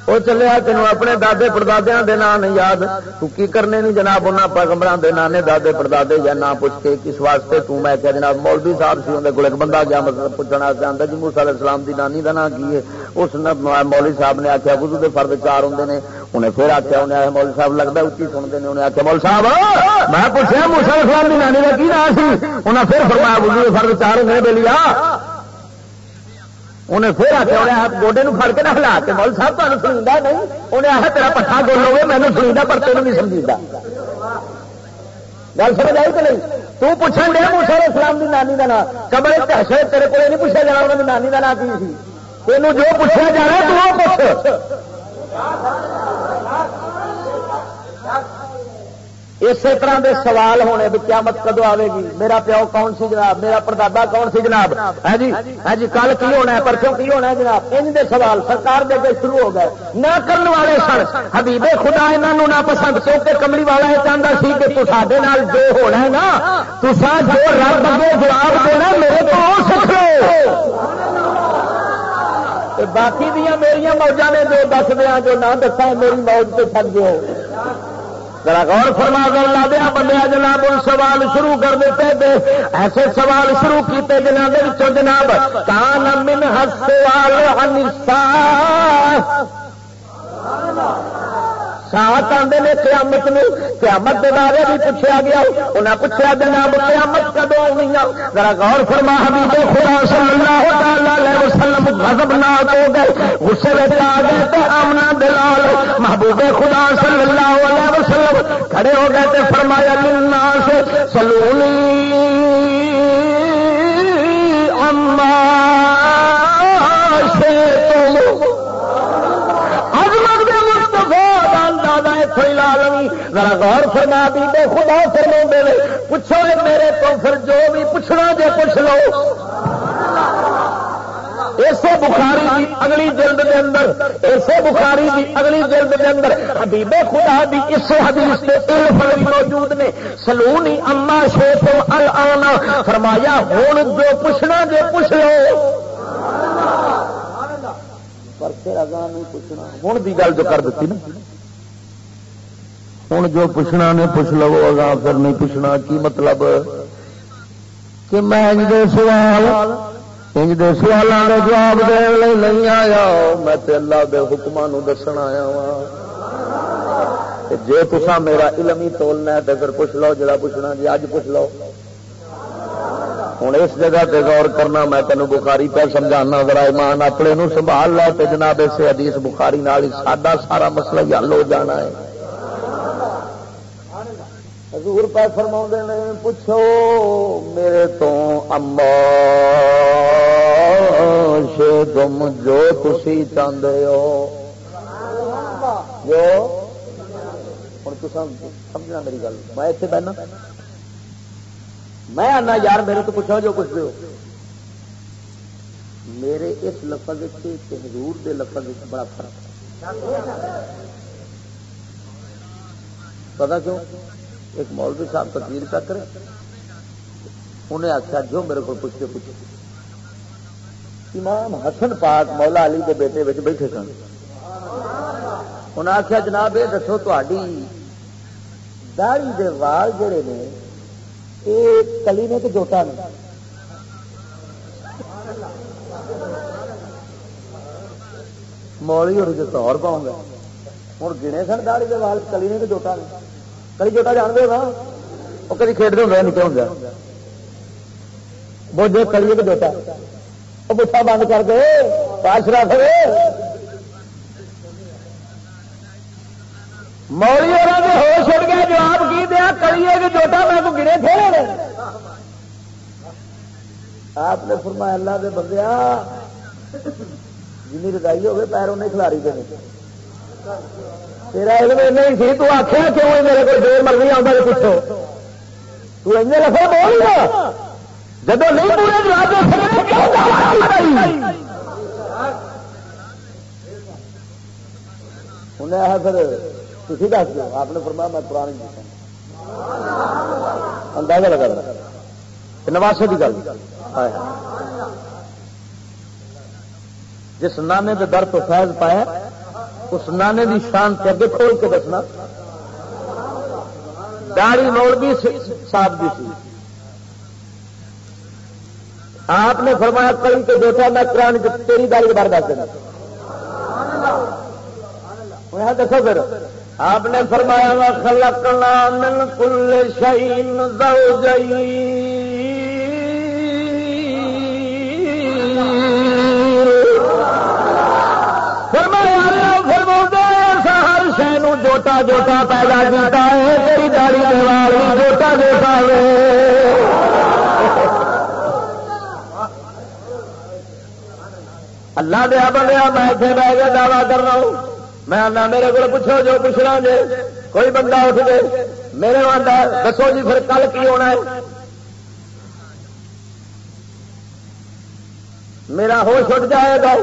وہ چلے تین اپنے دے پردادیا کے نام نہیں یاد تو کی کرنے نہیں جناب انہوں پیغمبر کے نانے دے پردادے یا نہ پوچھ کے کس واسطے تو میں کہ جناب مولوی صاحب سے اندر کو ایک بندہ گیا مطلب پوچھنا آتا جی موسا علیہ السلام کی نانی کا نام کی ہے اس مولوی صاحب نے آخیا گزو کے فرد چار ہوں نے انہیں پھر آخیا انہیں مولوی صاحب لگتا اچھی سنتے ہیں انہیں آخیا مول صاحب میں پوچھا موسا اسلام کی نانی کا کی نام سی انہیں پھر فرمایا گزو کے فرد چار ہوں بے لیا انہیں پھر آ کے گوڈے فڑ کے نہ ہلا کے مول صاحب تمہیں سنگا نہیں انہیں آخر تیرا پٹھا گول ہوئے میں سنگا پر تین نہیں سمجھا گل سمجھ آئی کہ نہیں تو پوچھا دیا موسا علیہ السلام کی نانی کا نام کمرے تحشر تیرے کو نہیں پوچھا جانا انہوں نے نانی کا نام کی تھی تینوں جو پوچھا جانا تو وہ پوچھ اسی طرح دے سوال ہونے بھی قیامت کدو آئے گی؟ میرا پیو کون سی جناب؟ میرا پردادا کون سی جناب؟ ہے جی ہے جی کل کی ہونا ہے؟ پرسوں کی ہونا ہے جناب؟ ان دے سوال سرکار دے کے شروع ہو گئے۔ نہ کرنے والے سن، حبیبے خدا یہاں نہ پسند کیونکہ کملی والا یہ چاہتا سی کہ تصے جو ہونا ہے نا تصا جو رب اگے جواب دینا میرے کو سکھ لو۔ باقی دیا میری موجہ نے جو دس دیا جو نہ دسا میری موج سے چڑ دو ذرا غور فرما کر لا دیا بندے جناب سوال شروع کر دیتے تھے ایسے سوال شروع کیتے جناب جناب، کان من سوال سات آدھے نے قیامت میں قیامت کے بارے بھی پوچھا گیا انہیں پوچھا جناب قیامت کدو آنی ذرا غور فرما حبیب خدا صلی اللہ علیہ وسلم غضب نہ ہو گئے غصے میں آ گئے تو آمنا دلال محبوب خدا صلی اللہ علیہ وسلم کھڑے ہو گئے تھے فرمایا سے سلونی ذرا غور فرما دی بے خدا فرما دے پوچھو میرے تو پھر جو بھی پوچھنا جے پوچھ لو۔ اسے بخاری دی اگلی جلد دے اندر اسے بخاری دی اگلی جلد دے اندر حبیب خدا دی اس حدیث دے الف موجود نے۔ سلونی اما شیخ الانا فرمایا ہوں جو پوچھنا جے پوچھ لو۔ پر پھر اگاں نہیں پوچھنا ہوں دی گل جو کر دیتی نا۔ ہوں جو پوچھنا نے پوچھ لو، اگاں پھر نہیں پوچھنا، کی مطلب؟ کہ میں سوال، انج دے سوالوں کے جواب دن نہیں آیا، میں تے اللہ دے حکمان دسن آیا وا جی تسا میرا علم ہی تولنا ہے تو پھر پوچھ لو، جڑا پوچھنا جی اج پوچھ لو۔ ہوں اس جگہ تے غور کرنا، میں تینوں بخاری پہ سمجھانا، ذرا ایمان اپنے سنبھال لے، تے جناب اسے حدیث بخاری نال ساڈا سارا مسئلہ حل ہو جانا ہے۔ حضور پہ فرما نے پوچھو، میرے تو اما سے تم جو تھی چاہتے ہو؟ جو؟ ہوں تو سمجھنا میری گل، میں اتنے بہنا میں آنا، یار میرے تو پوچھو جو کچھ ہو میرے اس لفظ حضور دے لفظ بڑا فرق۔ پتا کیوں؟ ایک مولوی صاحب تقریر کا کرے انہیں آخیا، جو میرے کو پوچھتے پوچھتے۔ امام حسن پاک مولا علی کے بیٹے بچ بیٹھے سن۔ انہیں آخیا، جناب، یہ دسو تاری داڑی دے وال جڑے نے یہ کلی نے کہ جوٹا نے۔ مولی اور جو اور پاؤں گا ہوں گنے سن داڑی دے وال کلی نے کہ جوٹا نے۔ کلی جوٹا جان دے نا وہ کدی کھیڈتے ہوں نکے ہوں بوجھے کلی کے جوٹا وہ پٹھا بند کر دے پاشرا کرے مولی اور ہوش اڑ گیا جواب کی دیا کلیے کہ جوٹا میں کو گرے تھے آپ نے فرمایا اللہ دے بندیا جن رضائی ہوگی پیروں نہیں کھلاری دے تیرا علم نہیں سی، تو آخیا کیوں میرے کو جو مرضی آتا ہے پوچھو۔ تو این لفظ بول گا جب نہیں پورے جواب انہیں آیا پھر تھی دس دو آپ نے فرمایا میں پرانی اندازہ لگا نواسے کی گل۔ جس نانے کے در تو فیض پایا اس نانے کی شان سے اگے کھول کے دسنا۔ داڑی موڑ بھی صاحب بھی سی۔ آپ نے فرمایا کئی کے دیکھا میں قرآن تیری داڑی کے بارے دس دینا۔ دسو پھر۔ آپ نے فرمایا خلقنا من کل شہین زوجین جوٹا جوٹا پیدا کیتا ہے، تیری داڑی کے دیوار جوٹا جوٹا ہے اللہ دیا بندیا میں اتنے بہ گیا دعوی کر رہا ہوں۔ میں آنا میرے کو پوچھو، جو پوچھنا جی کوئی بندہ اٹھ گئے میرے آتا دسو جی پھر کل کی ہونا ہے۔ میرا ہوش اٹھ جائے گا۔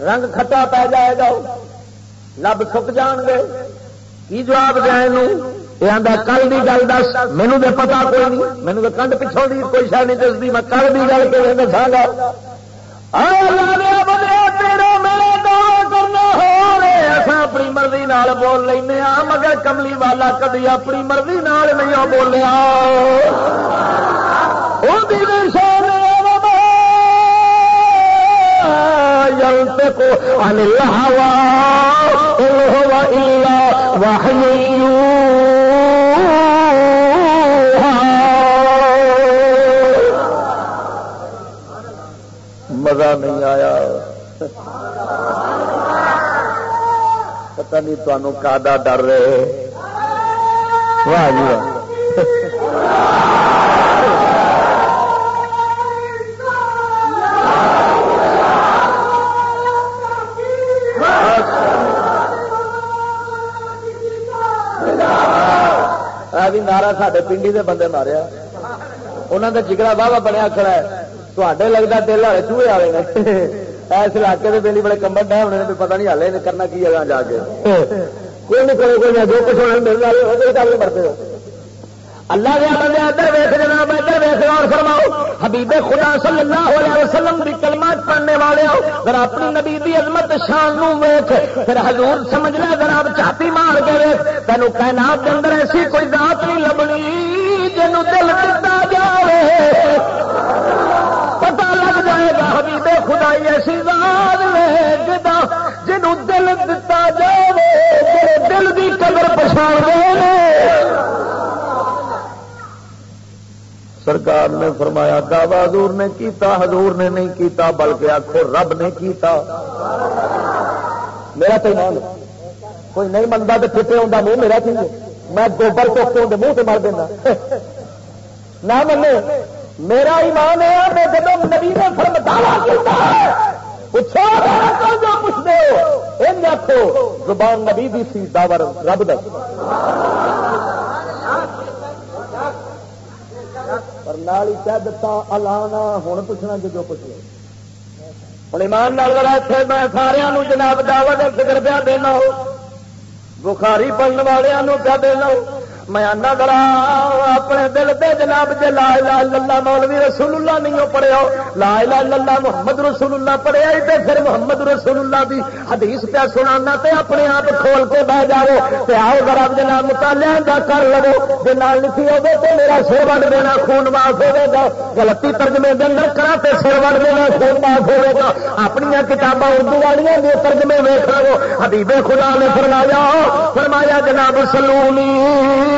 رنگ کھٹا پی جائے گا۔ لب سک جان گے کی جواب دیا یہ آتا کل کی گل دس مینو تو پتا کوئی نہیں مینو تو کنڈ پچھوں کی کوئی شہ نہیں دستی میں کل کی گل کے دسا گا اپنی مرضی نال بول لینا مگر کملی والا کدی اپنی مرضی نال نہیں بولیا ينطق عن الهوى، إن هو إلا وحي مزہ نہیں آیا۔ پتہ نہیں تمہوں کا ڈر رہے واہ جی واہ۔ بھی نارا سڈے پنڈی دے بندے ماریا انہوں کا جگڑا واہ بنیا کھڑا ہے تے لگتا دل والے چوہے والے نے اس علاقے کے دلی بڑے کمبر ڈے ہونے پتا نہیں ہالے کرنا کی ہے جا کے کوئی نہیں کرے کوئی جو کچھ ہونا مل رہا ہے وہ مرتے ہو اللہ دیا بندے ادھر ویس جناب، ادھر ویس اور فرماؤ۔ حبیب خدا صلی اللہ علیہ وسلم کی کلمات پڑھنے والے ہو، ذرا اپنی نبی دی عظمت شان نو ویخ پھر حضور سمجھ لے جناب چھاتی مار کے ویخ تینوں کائنات کے اندر ایسی کوئی ذات نہیں لبنی جنوں دل دتا جائے پتا لگ جائے گا حبیب خدائی ایسی ذات ہے جنوں دل دتا جائے دل کی قدر پچھاڑ گئے سرکار نے فرمایا، دعوی حضور نے کیتا، حضور نے نہیں کیتا، بلکہ آخو رب نے کیتا۔ میرا تو ایمان کوئی نہیں منتا تو پھٹے ہوتا منہ میرا چاہیے میں گوبر چوک کے منہ سے مر دینا۔ نہ منے میرا ایمان ہے میں جب نبی نے فرم دعوی کیتا پوچھو جو پوچھتے ہو؟ آخو زبان نبی دی سی داور رب دس پر نال ہی کہہ دتا الانا ہوں پوچھنا جو جو پوچھ لو ہوں ایمان نال اتنے میں سارا جناب دعوت فکر پیا دینا ہو، بخاری پڑھنے والوں پیا دینا ہو۔ میں آنا کرا اپنے دل دے جناب جے لا الہ الا اللہ مولوی رسول اللہ نہیں پڑھیا، لا الہ الا اللہ محمد رسول اللہ پڑھیا تے پھر محمد رسول اللہ دی حدیث پہ سنانا تے اپنے آپ کھول کے بہ جاؤ تے آؤ ذرا جناب مطالعہ دا کر لو جے نال لکھی ہوے تے میرا سر وڈ دینا، خون معاف ہوے گا غلطی ترجمے دے اندر کرا تے سر وڈ دینا، خون معاف ہوے گا اپنی کتاباں اردو والیاں دے ترجمے ویکھ لو حبیب خدا نے فرمایا فرمایا جناب سلونی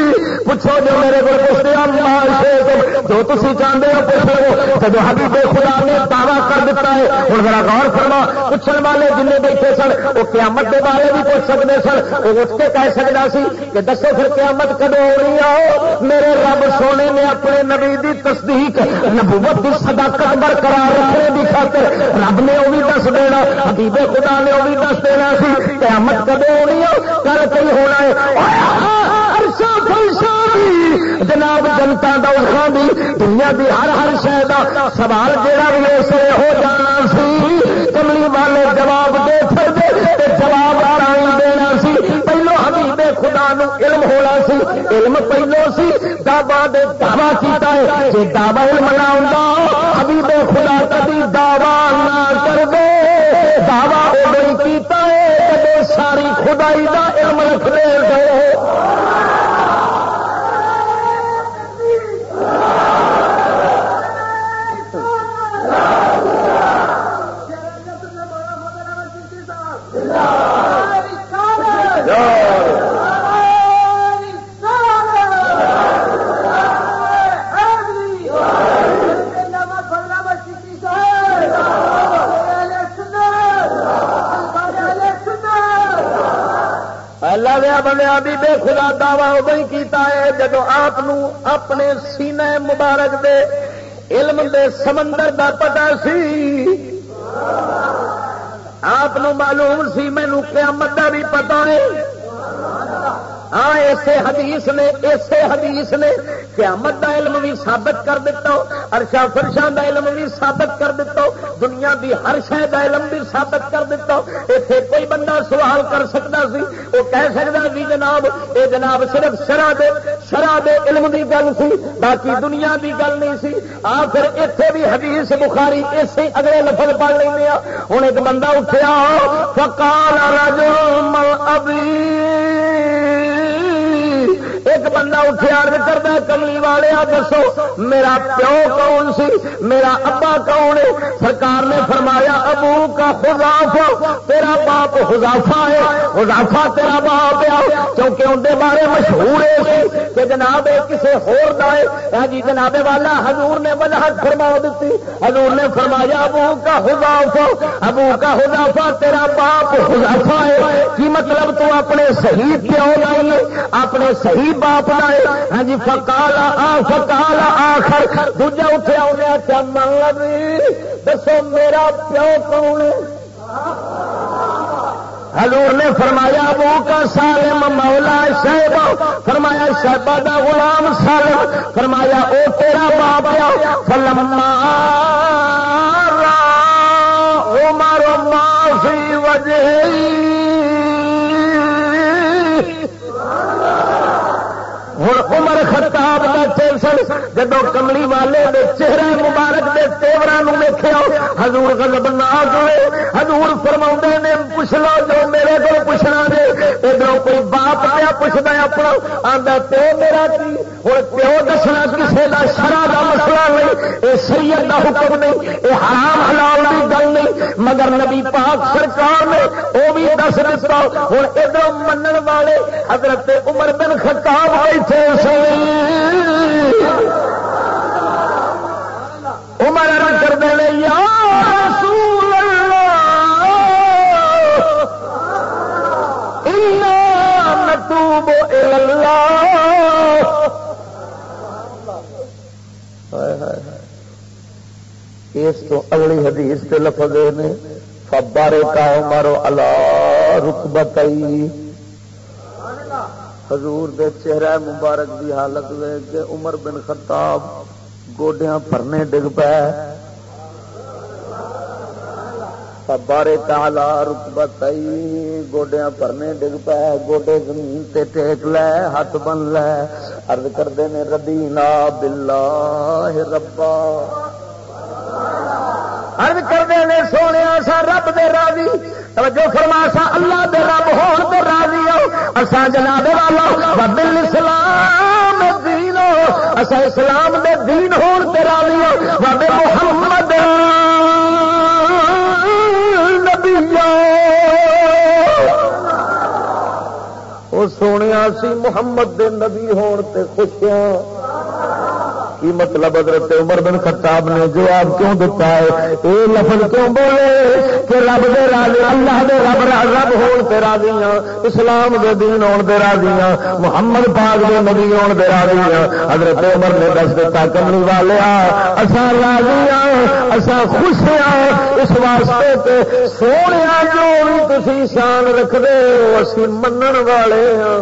پوچھو جو میرے کو پوچھتے جو تھی چاہتے ہو، پوچھ لو۔ جب حبیب خدا نے دعوی کر دیتا ہے ہوں ذرا غور فرما۔ پوچھنے والے جن بیٹھے سن، وہ قیامت کے بارے بھی پوچھ سکتے سن۔ وہ اٹھ کے کہہ سکتا سی کہ دسو پھر قیامت کدو ہو رہی آؤ میرے رب سونے نے اپنے نبی دی تصدیق، نبوت کی صداقت برقرار رکھنے کی خاطر رب نے وہ بھی دس دینا، حبیب خدا نے وہ بھی دس دینا سی، قیامت کدو ہو رہی ہے؟ کل کئی ہونا ہے؟ جناب جنتا دورہ بھی دنیا کی ہر ہر شہر کا سوال جہاں بھی اسے ہو جانا سی. کملی والے جواب دے سکتے جواب آرائی دینا سی. پہلو حبیب خدا نو علم ہونا سی. علم پہلو سی. دعوا دے دعوی کیتا ہے. جی دعوی علم نہ ہوں حبیب خدا کبھی دعوی نہ کر دے دعوی ادو کیتا ہے کبھی ساری خدائی دا علم رکھ دے گئے اللہ بھی بے خدا، دعوی ادو ہی کیتا ہے جب آپ اپنے سینے مبارک دے علم دے سمندر دا پتا سی. آپ معلوم سی مینو قیامت دا بھی پتا ہے۔ ہاں اسے حدیث نے اسے حدیث نے، قیامت دا علم بھی ثابت کر دیتا ہو ارشا فرشا دا علم بھی ثابت کر دیتا ہو دنیا دی ہر شہ دا علم بھی ثابت کر دیتا ہو اتنے کوئی بندہ سوال کر سکتا سی وہ کہہ سکتا سی، جناب، اے جناب صرف شرح دے شرح دے علم دی گل سی، باقی دنیا دی گل نہیں سی۔ آ پھر اتنے بھی حدیث بخاری اسے اگلے لفظ پڑھ لینے لیں ہاں۔ ہوں ایک بندہ اٹھیا فکال راجو ابھی ایک بندہ اٹھے عرض کرتا کملی والے دسو، میرا پیو کون سی؟ میرا ابا کون ہے؟ سرکار نے فرمایا، ابو کا خزافا تیرا باپ خزافا ہے خزافا تیرا باپ ہے، کیونکہ اندر بارے مشہور ہے کہ جناب کسی ہور ہاں جی جناب والا حضور نے وضاحت فرما دیتی۔ حضور نے فرمایا، ابو کا حضافا ابو کا حضافا تیرا باپ حضافا ہے۔ کی مطلب تو اپنے صحیح پیو لائیے اپنے صحیح باپ لائے ہاں جی فکالا آ فکالا آخر। دوجا اٹھیا انہیں اچھا مانگ دسو میرا پیو کون حضور نے فرمایا وہ کا سالم مولا شہبا فرمایا شہبا دا غلام سالم۔ فرمایا، او تیرا باپ فلما عمر ما فی وجہی خطاب کا چیسن جدو کملی والے دے چہرے مبارک دے تیورا ویخیا ہزور گلب نہ ہوئے ہزور فرما نے، پوچھ لو جو میرے کو پوچھنا دے ادھر کوئی باپ آیا پوچھتا اپنا آتا پیو میرا کی؟ ہوں پیو دسنا کسی کا شرح کا مسئلہ نہیں یہ سید کا حکم نہیں یہ حرام حلال کی گل نہیں۔ مگر نبی پاک سرکار نے وہ بھی دس دتا ہوں ادھر من والے حضرت عمر بن خطاب آئی عمر عرض کر دے یا رسول اللہ نتوب اس تو اگلی حدیث کے لفظ نے فبارے کا مارو اللہ رکبت حضور دے چہرہ مبارک دی حالت وے کہ عمر بن خطاب گوڈیاں پھرنے ڈگ پے۔ بارے تالا رکبت گوڈیاں پھرنے ڈگ پے۔ گوڈے زمین تے ٹیک لے ہاتھ بن لے۔ عرض کردے نے ردینا باللہ ربا۔ عرض کردے نے سونے سا رب دے راضی۔ توجہ فرما سا اللہ دے رب ہون تے راضی ہو۔ اسا جناب والا بل اسلام دین ہو۔ اسا اسلام دے دین ہون تے راضی ہو۔ بابے محمد نبی وہ سونے سی محمد دے نبی ہون تے خوشیاں۔ کی مطلب حضرت عمر بن خطاب نے جواب کیوں دیتا ہے؟ یہ لفظ کیوں بولے کہ رب دے راضی، اللہ دے رب رب ہون تے راضی ہاں اسلام دے دین ہون دے راضی ہاں محمد پاک دے نبی ہون دے راضی ہاں۔ حضرت عمر نے دس دیتا کملی والے اسا راضی ہاں اسا خوش ہاں اس واسطے تے سونے جو بھی تھی شان رکھ دے اسی منن والے ہاں۔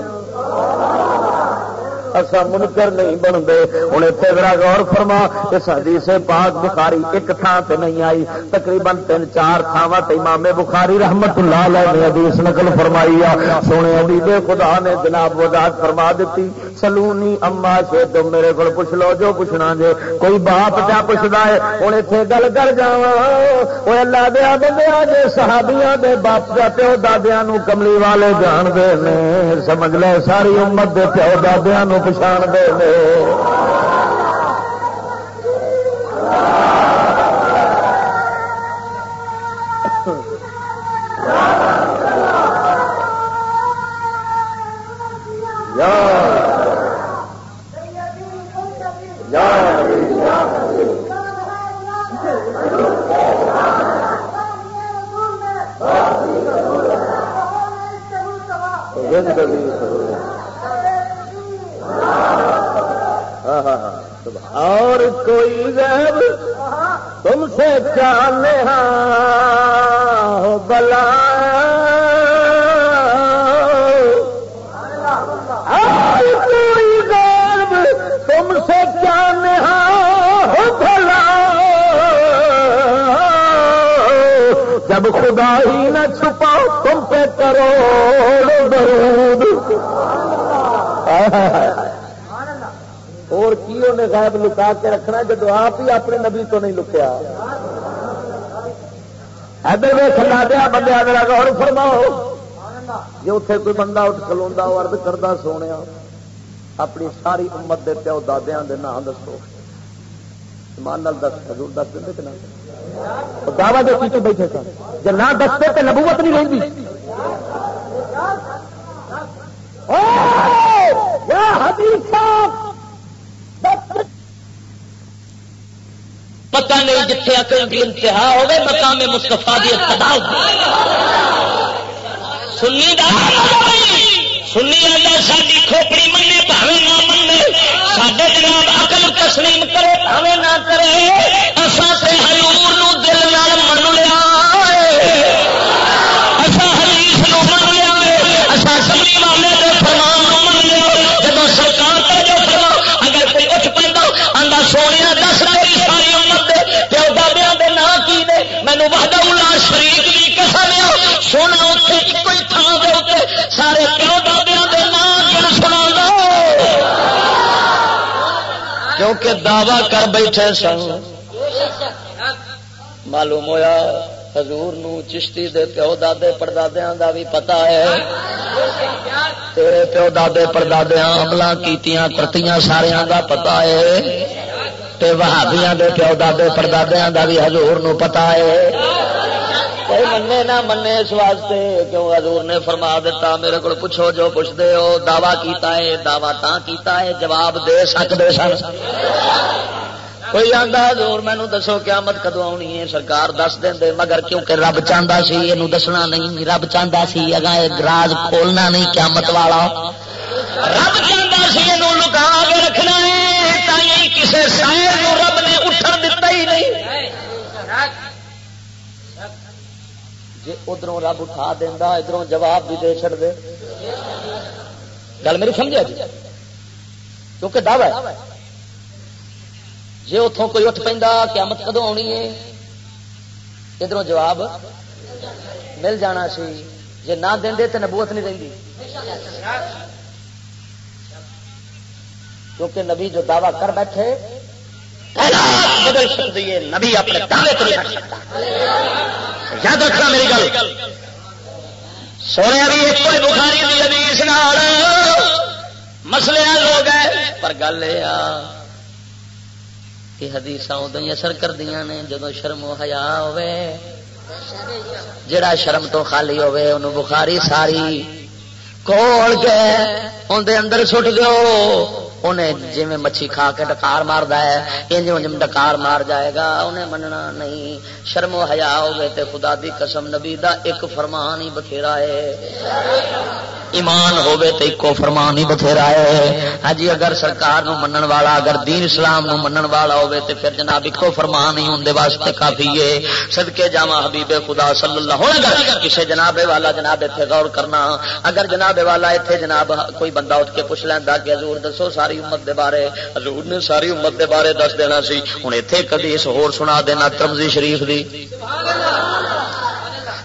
اصا منکر نہیں بنتے۔ ہوں اتنے ذرا غور فرما، اس حدیث پاک بخاری ایک تھان سے نہیں آئی، تقریباً تین چار تھاوا امام بخاری رحمت اللہ علیہ نے حدیث نقل فرمائی آ سونے حبیب خدا نے جناب وضاحت فرما دیتی، سلونی اما سے تم میرے کو پوچھ لو، جو پوچھنا جے۔ کوئی باپ کیا پوچھتا ہے ہوں اتنے گل کر جا وہ اللہ دیا بندے جے صحابیاں دے باپ کا پیو دادیا کملی والے جان دے سمجھ لے، ساری امت دے پیو دادیا پچھان دے اور کوئی غیب تم سے چاہنے ہاں بلا اور کوئی غیب تم سے چاہنے ہاں بلا جب خدا ہی نہ چھپاؤ تم پہ کرو درود اور کی انہیں غائب لکا کے رکھنا جب آپ ہی اپنے نبی تو نہیں لکیا ادھر میں کھلا دیا بندے آدھا غور فرماؤ جی اتنے کوئی بندہ اٹھ کلوا ارد کرتا سونے اپنی ساری امت دے پیو دادیا کے نام دسو۔ ایمان دس، حضور دس دیں کہ دعوی دے پیچھے بیٹھے سن۔ جب نہ دستے تو نبوت نہیں رہی پتہ نہیں جتنے اکل کی انتہا ہوگی مقام مستفا کی ابتدا سنی سنی اللہ ساری کھوپڑی منے پاوے نہ منے سڈے جناب اقل تسلیم کرے پاوے نہ کرے۔ اصل سے ہلور سونا اتنے ایک ہی تھان کے اتنے سارے پیو دادیا کے نام کیا سنا کیونکہ دعوی کر بیٹھے سن۔ معلوم ہویا حضور نو چشتی دے پیو دادے پردادیا دا بھی پتا ہے۔ تیرے پیو دادے پردادیا عملہ کیتیاں کرتیاں سارا دا پتا ہے۔ تے وہابیاں دے پیو دادے پردادیا دا بھی حضور نو پتا ہے۔ کوئی منے نہ منے اس واسطے، کیوں حضور نے فرما دیتا، میرے کو پوچھو جو پوچھتے ہو، دعوی کیتا ہے، دعوی تا کیتا ہے، جواب دے سکتے سن۔ کوئی آتا حضور مینو دسو قیامت کدو آنی ہے؟ سرکار دس دیں دے مگر کیونکہ رب چاہتا سی یہ دسنا نہیں، رب چاہتا سی اگا راز کھولنا نہیں قیامت والا۔ رب چاہتا سی یہ لکا کے رکھنا ہے کسی شاعر رب نے اٹھن دتا ہی نہیں۔ جی ادھر رب اٹھا دینا ادھر جواب بھی دے چڑ دے۔ گل میری سمجھا جی؟ کیونکہ دعوی جی اتوں کوئی اٹھ پہ قیامت کدو آنی ہے؟ ادھر جواب مل جانا سی۔ جی نہ دیں تو نبوت نہیں رہی کیونکہ نبی جو دعوی کر بیٹھے بدل سکتی ہے، نبی اپنے دعوے کو نہیں سکتا۔ یاد رکھنا میری گل۔ سونے بھی ایک کوئی بخاری کی حدیث نال مسلے لوگ ہے پر گل یہ آ کہ حدیث ادو ہی اثر کردیا نے جدو شرم و حیا ہوے جڑا شرم تو خالی ہوے انہوں بخاری ساری کول کے اندر سٹ دو انہیں جی مچھی کھا کے ڈکار مارد ہے جم ڈکار مار جائے گا، انہیں مننا نہیں۔ شرم و حیا ہوگی تے خدا دی قسم، نبی دا ایک فرمان ہی بتھیرا ہے۔ ایمان ہوے تے ایکو فرمان ہی بتھیرا ہے۔ ہاں جی اگر سرکار نو منن والا، اگر دین اسلام نو منن والا ہوے تے پھر جناب ایکو فرمان ہی ہوندے واسطے کافی ہے۔ صدقے جاواں حبیب خدا صلی اللہ علیہ وسلم، کسے جناب والا جناب ایتھے غور کرنا۔ اگر جناب والا ایتھے جناب کوئی بندہ اٹھ کے پوچھ لیندا کہ حضور دسو سارے ساری امت دے بارے، حضور نے ساری امت دے بارے دس دینا سی۔ ہوں اتنے کدی اس ہور سنا دینا ترمزی شریف دی۔ سبحان اللہ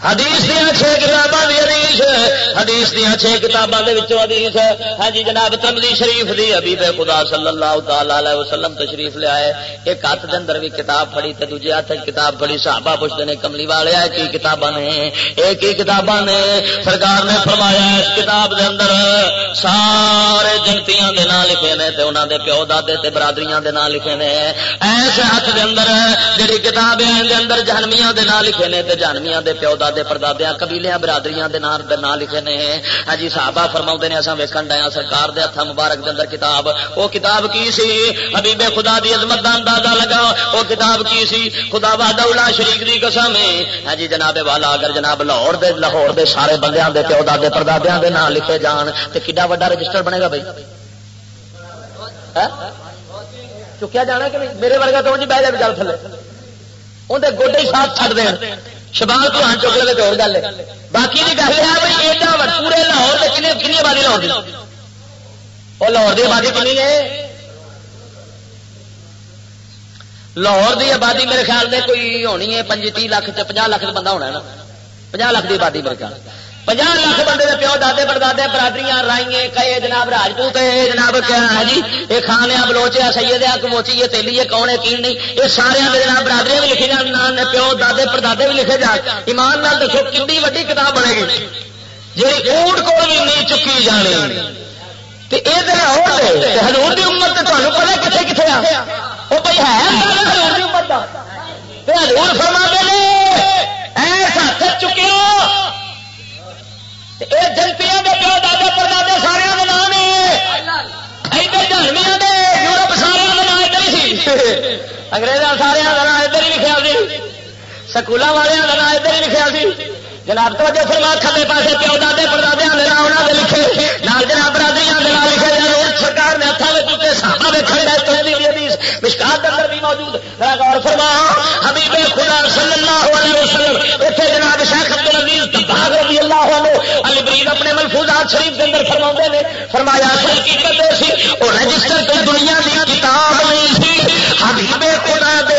حدیث دیا چھ کتاباں حدیث حدیث دیا چھ کتاباں حدیث ہے۔ ہاں جی جناب تملی شریف دی ابھی بے خدا صلی اللہ تعالی علیہ وسلم تشریف لیا ہے ایک ہاتھ کے اندر بھی کتاب پڑھی تے دوجے ہاتھ کتاب پڑھی۔ صحابہ پوچھتے ہیں کملی والے ہے کی کتاباں نے؟ ایک ہی کتاباں نے؟ سرکار نے فرمایا، اس کتاب دے اندر سارے جنتیاں دے نام لکھے نے تے انہاں دے پیو دادے تے برادریاں دے نام لکھے نے۔ ایسے ہاتھ دے اندر جڑی کتاب ہے دے اندر جہنمیاں دے نام لکھے نے تے جہنمیاں دے پیو دادے پردادیا قبیلیاں برادریاں دے نام دے نام لکھے نے۔ ہاں جی صحابہ فرماؤں نے، اساں ویکھن ڈیا سرکار دے ہتھ مبارک دے اندر کتاب۔ او کتاب کی سی؟ حبیب خدا دی عظمت دا اندازہ لگا او کتاب کی سی؟ خدا وحدہ الا شریک دی قسم ہاں جی جناب والا، اگر جناب لاہور دے لاہور دے سارے بندیاں دے پیو دادے پردادیاں دے نام لکھے جان، تے کڈا بڑا رجسٹر بنے گا بھائی؟ ہاں؟ چکیا جانا کہ میرے ورگا تو جی بہ جائے گل تھلے۔ اندر گوڈے ساتھ چڑھ دیں شبال تو ہاں چک لے تو اور گل ہے۔ باقی کی گل ہے بھائی ایڈا پورے لاہور کے کنی کنی آبادی لاہور کی وہ لاہور کی آبادی کنی ہے؟ لاہور کی آبادی میرے خیال میں کوئی ہونی ہے، پنجی تی لاکھ پناہ لاکھ بندہ ہونا ہے نا۔ پناہ لاکھ کی آبادی میرے خیال۔ پناہ لاکھ بندے کے پیو دے پردادے برادری رائیے کئے جناب راجپوت جناب کیا جی؟ یہ کھانے بلوچ ہے سید ہے کموچی ہے، تیلی ہے، کون ہے کی نہیں؟ یہ سارے جناب برادری بھی لکھے جان پیو دے پردادے بھی لکھے جان۔ ایمان نال دسو کھی وی کتاب بنے گی۔ جی اونٹ کو بھی نہیں چکی جانی۔ ہزور کی امت تمہیں پتا کتنے کتنے آ؟ وہ بھائی ہے ہزور کی امت ہزور فرما دے ایسا کر چکے ہو۔ یہ جنتیاں دے پیو دادا پردادے سارے کا نام ہے ادھر دے، یورپ سارے کا نام ادھر ہی۔ اگریزاں سارے کا نام ادھر ہی لکھا سی۔ سکولوں والوں کا نام ادھر ہی لکھا سی۔ جناب تو جو فرما، کھبے پاسے پیو دے پردے انہوں نے لکھے نال جناب برادری لکھے سرکار نے ہاتھوں میں چکے سابا میں کھڑے رہے مشکات اندر بھی موجود۔ غور فرما، حبیب خدا صلی اللہ علیہ وسلم اتنے جناب شیخ عبد العزیز تباغ رضی اللہ عنہ، علی برید اپنے ملفوظات شریف کے اندر فرما نے، فرمایا حقیقت سی وہ رجسٹر تو دنیا کی کتاب نہیں سی۔ حبیب خدا دے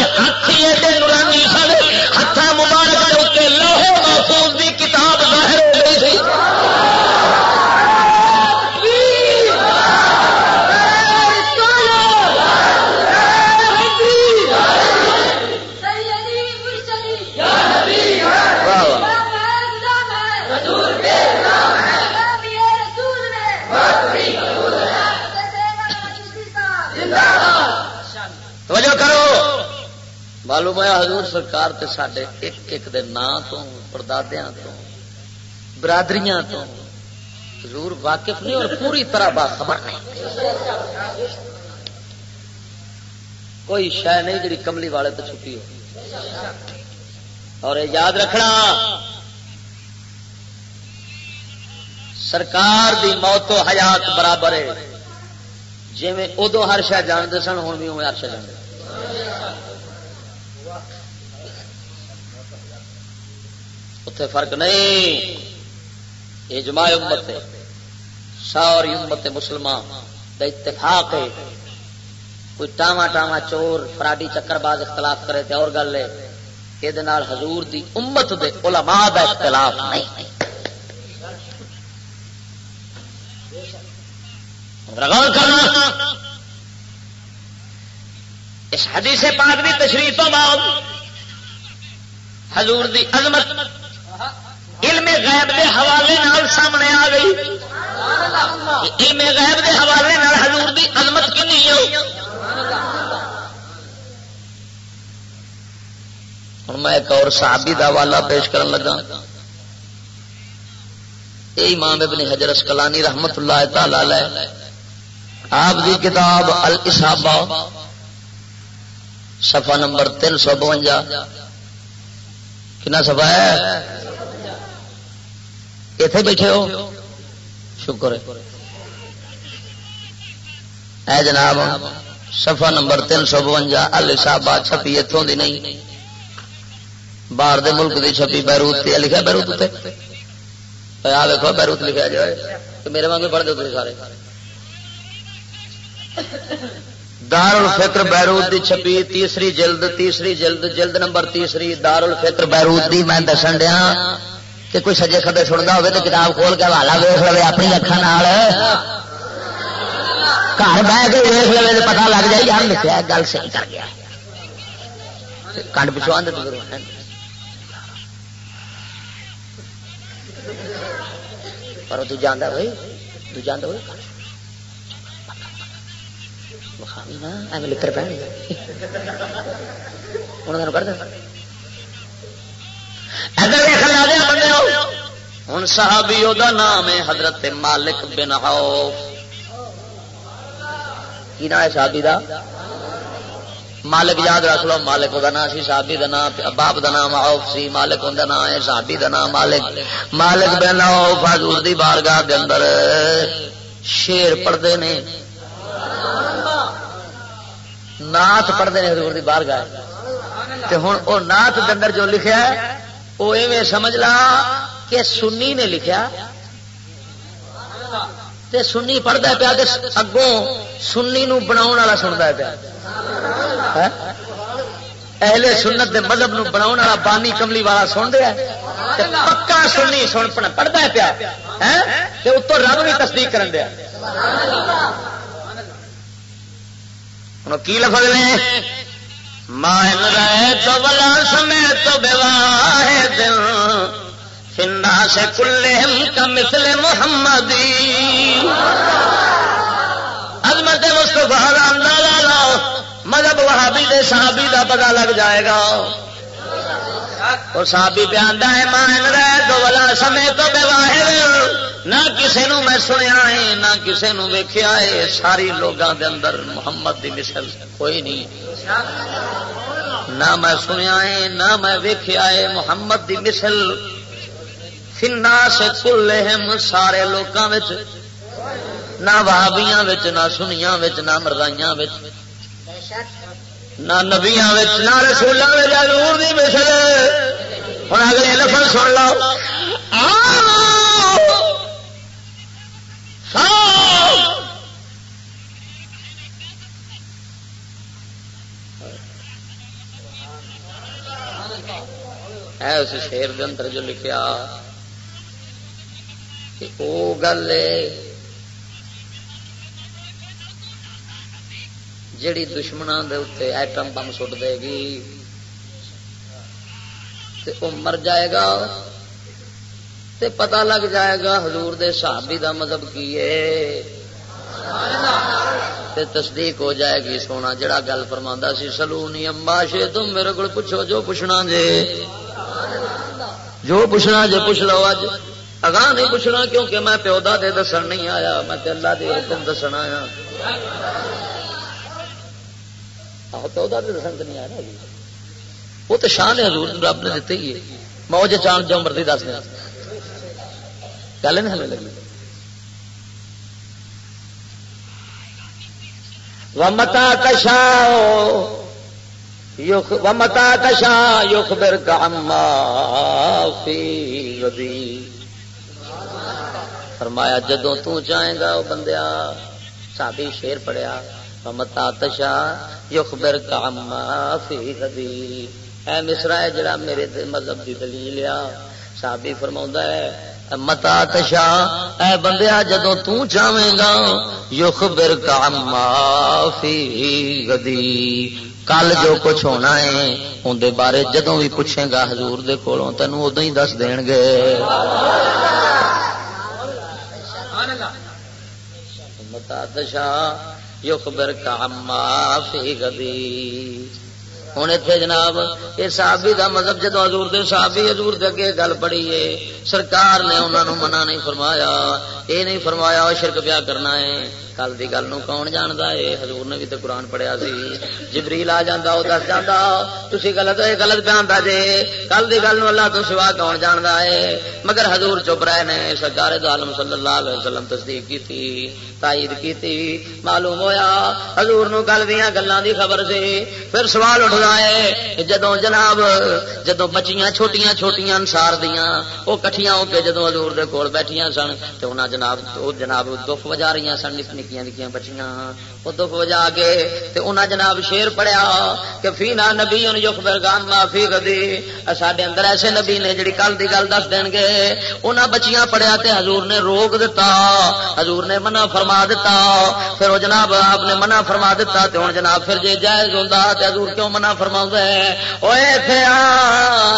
معلوم ہے حضور سرکار تے ساڈے ایک ایک دے نام تو، پردادیاں تو، برادریاں تو، حضور واقف نہیں اور پوری طرح باخبر نہیں۔ کوئی شہ نہیں جی کملی والے تو چھپی ہو۔ اور یاد رکھنا، سرکار دی موت و حیات برابر ہے۔ جی ادو ہر شہ جانتے سن ہوں بھی ہر شہ جانتے اتنے فرق نہیں۔ یہ جماع امت ہے۔ ساری امت مسلمان دا اتفاق ہے۔ کوئی ٹاوا ٹاوا چور فراڈی چکر باز اختلاف کرے تو اور گل ہے۔ یہ حضور دی امت دے علماء دا اختلاف نہیں۔ کرنا۔ اس حدیث پاک دی تشریح تو بعد حضور دی عظمت علم غیب دے حوالے نال سامنے آ گئی۔ علم غیب دے حوالے نال حضور دی عظمت کنی ہو ہوں میں ایک اور صحابی دا حوالہ پیش کرن لگا۔ یہ امام ابن حجر اسکلانی رحمت اللہ تعالی آپ کی کتاب الصابہ صفحہ نمبر تین سو بونجا۔ کنا سفا ہے؟ اتے بیٹھے ہو۔ شکر اے جناب سفا نمبر تین سو بونجا السابا چھپی اتوں دی نہیں۔ باہر دے ملک دی چھپی بیروت تے لکھا بیروت تے آ دیکھو بیروت لکھا جائے میرے واگ پڑھ دو سارے۔ دار الفکر بیروت دی چھپی، تیسری جلد تیسری جلد جلد نمبر تیسری دار الفکر بیروت دی میں دسن دیا کہ کوئی سجے کھبے سنتا ہوگا تو کتاب کھول کے حوالہ ویس لے اپنی اکھان گھر بہ کے ویس لے تو پتا لگ جائے یار لکھا گل صحیح کر گیا۔ کنڈ پچھو آدھے پر تو جانا بھائی تو جانا بھائی لکڑ پہ انہوں نے کر دیں ہوں صحابی دا نام ہے حضرت مالک بن کی نام ہے صحابی دا؟ مالک یاد رکھ لو، مالک دا نام سی، صحابی دا نام، باپ دا نام آؤف سی، مالک ان نام ہے صحابی دا نام مالک۔ مالک بن آؤف حضور دی بارگاہ دے اندر شیر پڑھتے نے۔ نات پڑھتے ہیں حضور دی بارگاہ۔ ہوں وہ نات دے اندر جو لکھا ہے وہ ایویں سمجھ لا کہ سنی نے لکھا تے سنی پڑھتا پیا اگوں سنی نو بنا والا سنتا پیا۔ ہاں؟ اہل سنت دے مذہب نو بنا والا بانی کملی والا سن دیا۔ پکا سنی سن پڑھتا پیا۔ ہاں؟ اتو رب بھی تصدیق کرن دیا۔ کی لفظ نے؟ مائن رہے تو بلا سمے تو بے دل۔ فنا سے کلے کا مثل محمدی۔ عظمت کا اندازہ لاؤ، مذہب وہابی دے صحابی دا پتا لگ جائے گا۔ اور صحابی پہ آدھا ہے مان رہ دو والا سمے تو بے واحد۔ نہ کسے نو میں سنیا ہے، نہ کسے نو ویکھیا ہے۔ ساری لوگاں دے اندر محمد دی مثل کوئی نہیں۔ نہ میں سنیا ہے، نہ میں ویکھیا ہے، محمد دی مثل۔ فنا سے کلہم سارے لوگاں وچ۔ نہ وہابیاں وچ، نہ سنیاں وچ، نہ مردائیاں وچ۔ بے شک نہ نبیا نہ رسولوں میں ضرور نہیں مثل۔ ہوں اگلے لفظ سن لو۔ ہے اس شیر کے اندر جو لکھا کہ وہ گل ہے جیڑی دشمنوں کے اتنے ایٹم بم سٹ دے گی وہ مر جائے گا تے پتا لگ جائے گا حضور دے صحابی دا مذہب کی ہے تے تصدیق ہو جائے گی سونا جڑا گل فرما سی، سلونی اما شے، تم میرے کو پوچھو جو پوچھنا جے۔ جو پوچھنا جے پوچھ لو اج۔ اگاں نہیں پوچھنا کیونکہ میں پیو دے دسن نہیں آیا، میں تے اللہ دے حکم دسن آیا۔ دسن نہیں آ رہا وہ تو شان ہے حضور، رب نے دیتے ہی ہے۔ موج چاند جو مرضی دس دیا۔ گل نہیں ہمیں لگی۔ ومتا کشا ومتا کشا یوخ بر کاما فرمایا جدو تو گا وہ بندیا سابی شیر پڑیا ومتا تشا یوخ بر کاما فی غدی۔ اے مصرا ہے جڑا میرے مذہب کی دلیل آ۔ صحابی فرما ہے، متا تشا، اے بندیا جدو تاہیں گا یوخ بر فی گدی کل جو کچھ ہونا ہے اندر بارے جدو بھی پوچھے گا، حضور دے کولوں تینوں ادو ہی دس دین گے۔ متا تشا یوخ بر فی غدی ہوں اتنے جناب یہ صحابی دا مذہب جدو حضور دے، صحابی حضور دے اگے گل پڑی ہے سرکار نے انہوں نے منع نہیں فرمایا یہ نہیں فرمایا شرک پیا کرنا ہے کل دی گل نو کون جاندا ہے حضور نے بھی تو قرآن پڑھیا سی۔ جبریل آ جاندا، او دس جاندا، تسی غلط ہے غلط بیاندا جے۔ کل دی گل نو اللہ تو سوا کون جاندا ہے مگر حضور چپ رہے نے، سرکار دو عالم صلی اللہ علیہ وسلم تصدیق کیتی، تائید کی تھی معلوم ہویا، حضور نو گل دیاں گلاں دی خبر سی۔ پھر سوال اٹھدا ہے جدوں جناب، جدوں بچیاں چھوٹیاں چھوٹیاں انصار دیاں، او کٹھیاں ہو کے جدوں حضور دے کول بیٹھیاں سن، تے انہاں جناب او جناب دف وجا رہی سن نکیاں نکیاں بچیاں وہ دکھ وجا کے تے انہاں جناب شیر پڑیا کہ فی فینا نبی ان یخبر گام معافی کدی ساڈے اندر ایسے نبی نے جڑی کل دی گل دس دین گے، انہاں بچیاں پڑیا تے حضور نے روک دتا، حضور نے منع فرما دتا۔ پھر وہ جناب آپ نے منع فرما دتا تے ہن جناب پھر جے جائز ہوندا تے حضور کیوں منع فرماوندا ہے؟ اوے تھے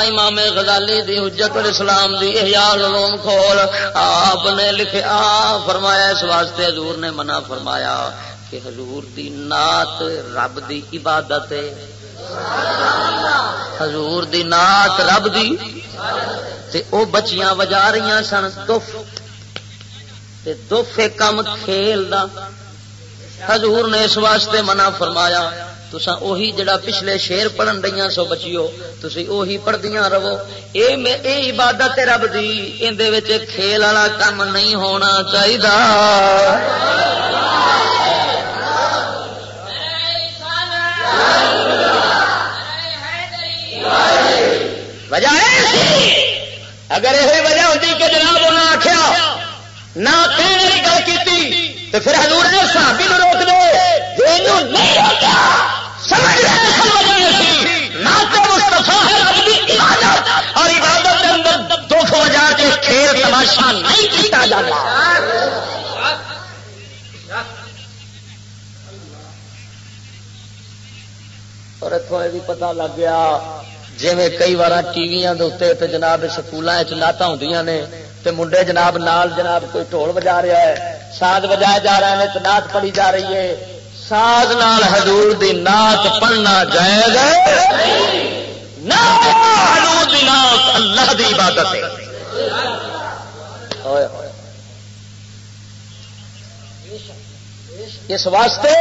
امام غزالی دی حجت الاسلام دی احیاء العلوم کھول آپ نے لکھیا فرمایا اس واسطے حضور نے منع فرمایا کہ حضور دی نات رب دی عبادت حضور دی نات رب دی۔ تے او بچیاں وجا رہی سن دف۔ تے دف کم کھیل دا۔ حضور نے اس واسطے منع فرمایا۔ تسا اوہی جڑا پچھلے شیر پڑھن رہی سو بچیو تسی اوہی پڑھدیاں رہو۔ اے میں اے عبادت رب دی اندے وچ کھیل والا کم نہیں ہونا چاہیے وجہ اگر یہ وجہ ہوتی کہ جناب انہیں آخیا نہ کہنے کی گل کی تو پھر ہزور صحابی روک دے۔ جو نہیں روکیا حضور نے صحابی کو روک دو اور عبادت کے اندر دکھ وجہ کے کھیل تماشا نہیں کیتا جاتا۔ اور اتوں یہ بھی پتا لگ گیا جی کئی بار ٹی وی تے جناب سکولوں نعت ہوں نے، تے منڈے جناب نال جناب کوئی ٹول بجا رہا ہے، ساز بجائے جا رہے ہیں تو نات پڑی جا رہی ہے۔ ساز نال حضور دی نات پڑھنا جائز حضور دی نات اللہ دی عبادت ہے۔ اس واسطے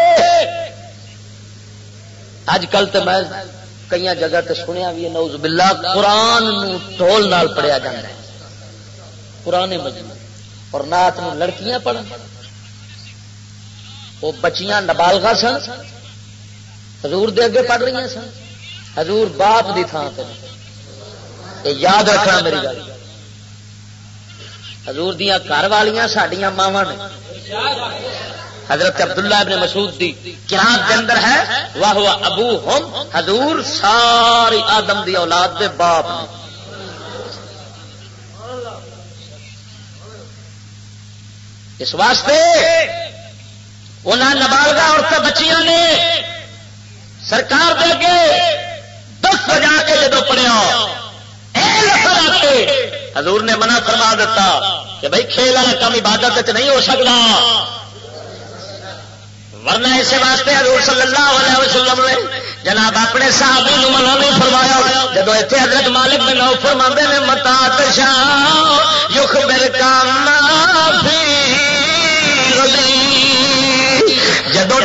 اج کل تو میں کئی جگہ تے سنیا بھی نوز باللہ، قرآن ٹول نال پڑھیا جا رہا ہے۔ پرانے مجمع اور نات لڑکیاں پڑھ وہ بچیاں نبالغا سن، حضور دے اگے پڑھ رہی سن۔ حضور باپ دی تھان پہ یہ یاد رکھنا میری گل۔ حضور دیا گھر والیاں سڈیا ماوا نے۔ حضرت عبداللہ ابن مسعود دی کراط کے اندر ہے واہ ابو ہم حضور ساری آدم دی اولاد دے باپ نے۔ اس واسطے انہیں نبالگا عورتیں بچیاں نے سرکار دے کے دس بجا کے جدو پڑیا حضور نے منع فرما دیتا کہ بھائی کھیل والا کم عبادت نہیں ہو سکتا ورنہ اسی واسطے حضور صلی اللہ علیہ وسلم نے جناب اپنے صحابی نو منع نہیں فرمایا۔ جب اتنے حضرت مالک میں نو فرما نے، متا تشا یخ بر کام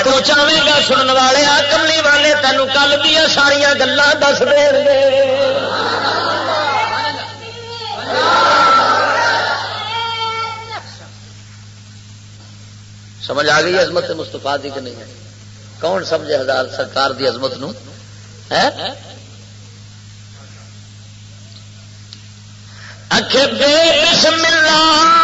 تو چاہے گا سنن والے آ کملی والے تینوں کل دیا ساریا گلا دس دے سمجھ آ گئی عظمت مستفا دی کہ نہیں کون سمجھے ہزار سرکار دی عظمت نو اکھے بے بسم اللہ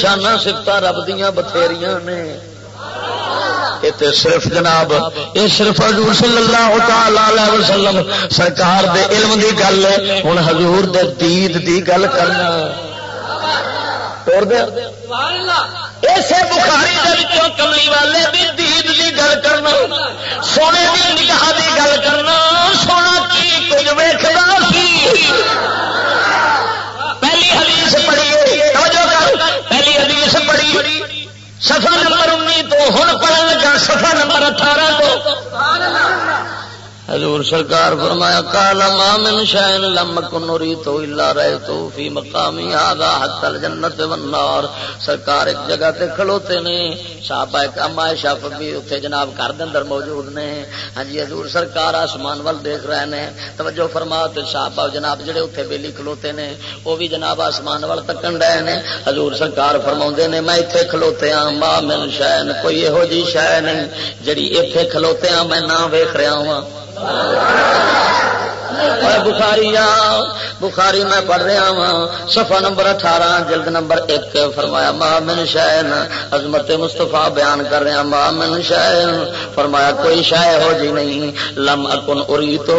شانا سفت رب دیا بتھیریاں نے۔ تے صرف جناب، یہ صرف حضور صلی اللہ تعالی وسلم سرکار دے علم دی گل ہوں حضور دے دید دی گل کرنا۔ اسے بخاری کملی والے بھی دید دی گل کرنا۔ سونے کی نگاہ دی گل کرنا۔ حضور سرکار فرمایا کالا مامن شائن لم کنوری تو الا رہے تو فی مقامی آدھا حتل جنت ونار سرکار ایک جگہ تے کھلوتے نے، صحابہ اما شاف بھی اتنے جناب گھر اندر موجود نے۔ ہاں جی حضور سرکار آسمان وال دیکھ رہے ہیں توجہ فرما تے صحابہ جناب جڑے اتنے بیلی کھلوتے نے، وہ بھی جناب آسمان وال تکن رہے ہیں حضور سرکار فرما نے، میں اتنے کھلوتے ہاں ماں مامن شائن کوئی یہو جی شہ نہیں۔ جڑی اتنے کھلوتے ہاں میں نہ ویخ رہا ہوں بخاری بخاری میں پڑھ رہا ہاں، وا سفا نمبر اٹھارہ، جلد نمبر ایک، فرمایا ماں من شائن عظمت مستفا بیان کر رہا ماں من شائن فرمایا، کوئی شہ ہو جی نہیں، لم اکن اری تو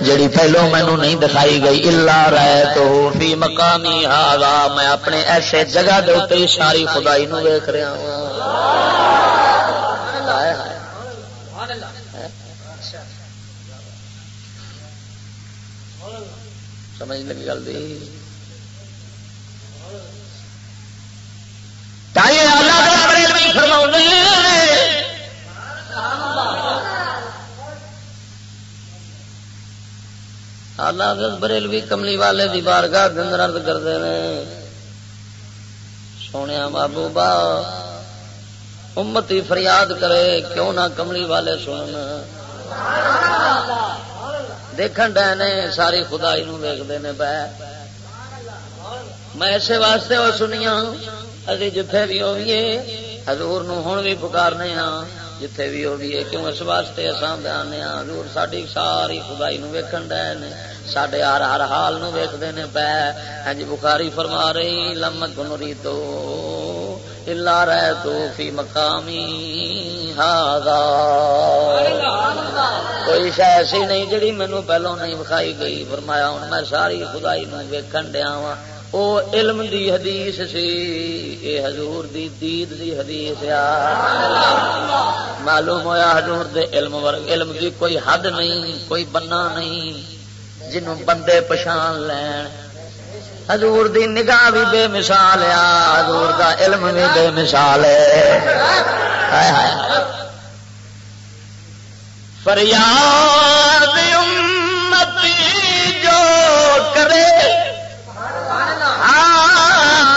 جڑی پہلو مینو نہیں دکھائی گئی، الا رہے تو فی مقامی ہاگا میں اپنے ایسے جگہ دے ساری خدائی نو ویخ رہا ہوں سمجھ لگی گل دی۔ بریلوی کملی والے دی بارگاہ گندر کرتے ہیں سونے بابو با امتی فریاد کرے، کیوں نہ کملی والے سن دیکھن ڈے نے، ساری خدائی ویکتے ہیں بہ میں اسے واسطے وہ سنیا ابھی ہاں، جتھے بھی ہوئیے، حضور نو ہوں بھی پکارنے ہاں جتھے بھی ہوگی کیوں اس واسطے اصل بیان ہاں؟ حضور ساری ساری خدائی ویکھن ڈے نے سڈے ہر ہر حال نو ویکتے ہیں پہ ہاں جی بخاری فرما رہی، لمت گنری تو الا رہ تو فی مقامی ہاگا کوئی شہ ایسی نہیں جڑی مینو پہلو نہیں بکھائی گئی۔ فرمایا ہوں میں ساری خدائی نو ویکن دیا وا او علم دی حدیث سی، اے حضور دی دید دی حدیث آ۔ معلوم ہویا حضور دے علم ورگ، علم دی کوئی حد نہیں، کوئی بنا نہیں، جنوں بندے پچھان لین۔ حضور دی نگاہ بھی بے مثال ہے، حضور دا علم بھی بے مثال ہے۔ فریاد امتی جو کرے ہاں۔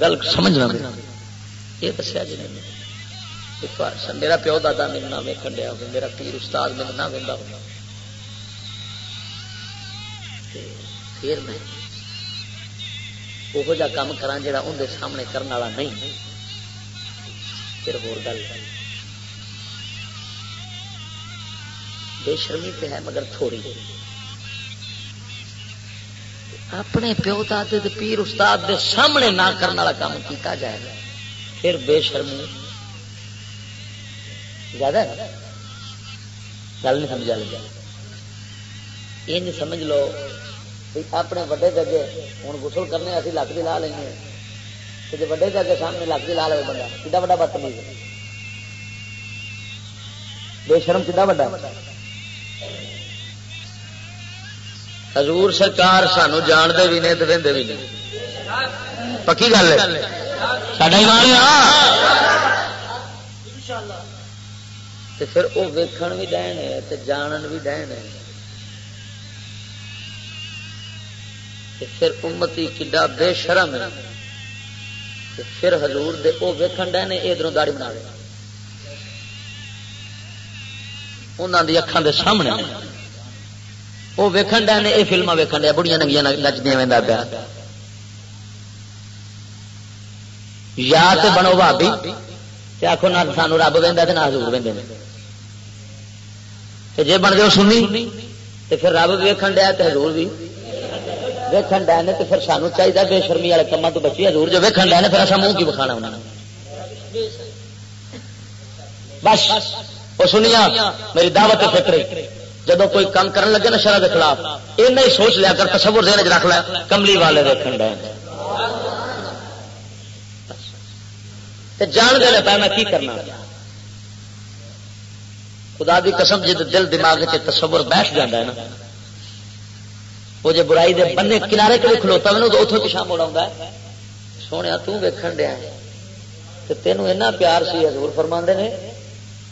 گل سمجھنا یہ دسیا جی نے۔ میرا پیو دادا میرے نام ویکن دیا ہوگا میرا پیر استاد میرے نام وہدا ہوں پھر میں وہ جا کام کرا جا اندر سامنے کرنے والا نہیں۔ پھر ہو گل۔ بے شرمی پہ ہے مگر تھوڑی۔ اپنے پیو دے پیر استاد دے سامنے نہ کرنے والا کام کیتا جائے گا۔ پھر بے شرمی۔ زیادہ گل نہیں سمجھا لگا یہ نہیں سمجھ لو اپنے وڈے جگہ ہوں گسل کرنے ابھی لک بھی لا لیں جی وڈے جگہ سامنے لک بھی لا لے بندہ کتا وا بدتمیز بے شرم کتا وا حضور سرکار سانو جانتے بھی نہیں تو دے بھی نہیں پکی گل ہے؟ تو پھر وہ ویکھن بھی ڈین ہے جانن بھی ڈین ہے۔ پھر امتی کڈا بے شرم ہے۔ پھر حضور دے او ویکھن ڈے نے ادھر داڑی بنا لے انہوں دی اکھان دے سامنے۔ وہ ویکھن ڈے نے، یہ فلما ویکھن ڈیا بڑیاں نگیاں نچدیا وہدا پیا۔ یا تو بنو بھابی آخو نہ سانو رب وہدا نہ حضور وہدے جی بن گئے سنی تو پھر رب ویکھن ڈیا تو حضور بھی ویکن ڈے نے تو پھر سانو چاہیے بے شرمی والے کاموں تو بچی، حضور جو ویکن ڈے نے، پھر اصل منہ کی بکھانا انہوں نے بس، وہ سنیا میری دعوت فکر جب کوئی کام کرن لگے نا شرح کے خلاف یہ نہیں سوچ لیا کر، تصور دین رکھ لیا کملی والے ویکن ڈے جان دے پہ میں کی کرنا؟ خدا دی قسم جی دل دماغ سے تصور بیٹھ جاتا ہے نا وہ جی برائی دے بنے کنارے کے کھلوتا میں تو اتوں پیچھا موڑ آ سونے تیکھن دیا تینوں اینا پیار سی حضور فرما نے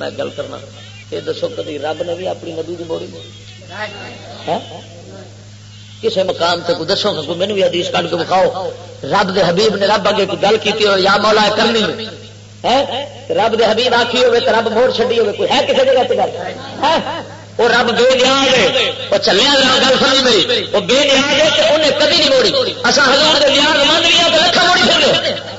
میں گل کرنا۔ یہ دسو کدی رب نے بھی اپنی ندی کی موڑی؟ کسی مقام سے کوئی دسو کوئی مینو بھی حدیث کٹ کے بکھاؤ رب دے حبیب نے رب اگے گل کی ہو یا مولا کرنی رب دے حبیب آخی ہوے تو رب موڑ چڈی ہوے کوئی ہے کسی جگہ گل؟ وہ رب بے لیا وہ چلیا گل سمجھ میری۔ وہ بے لیا انہیں کدی نہیں موڑی۔ اصا ہزار لیا مند لیا تو لکھا موڑی پھر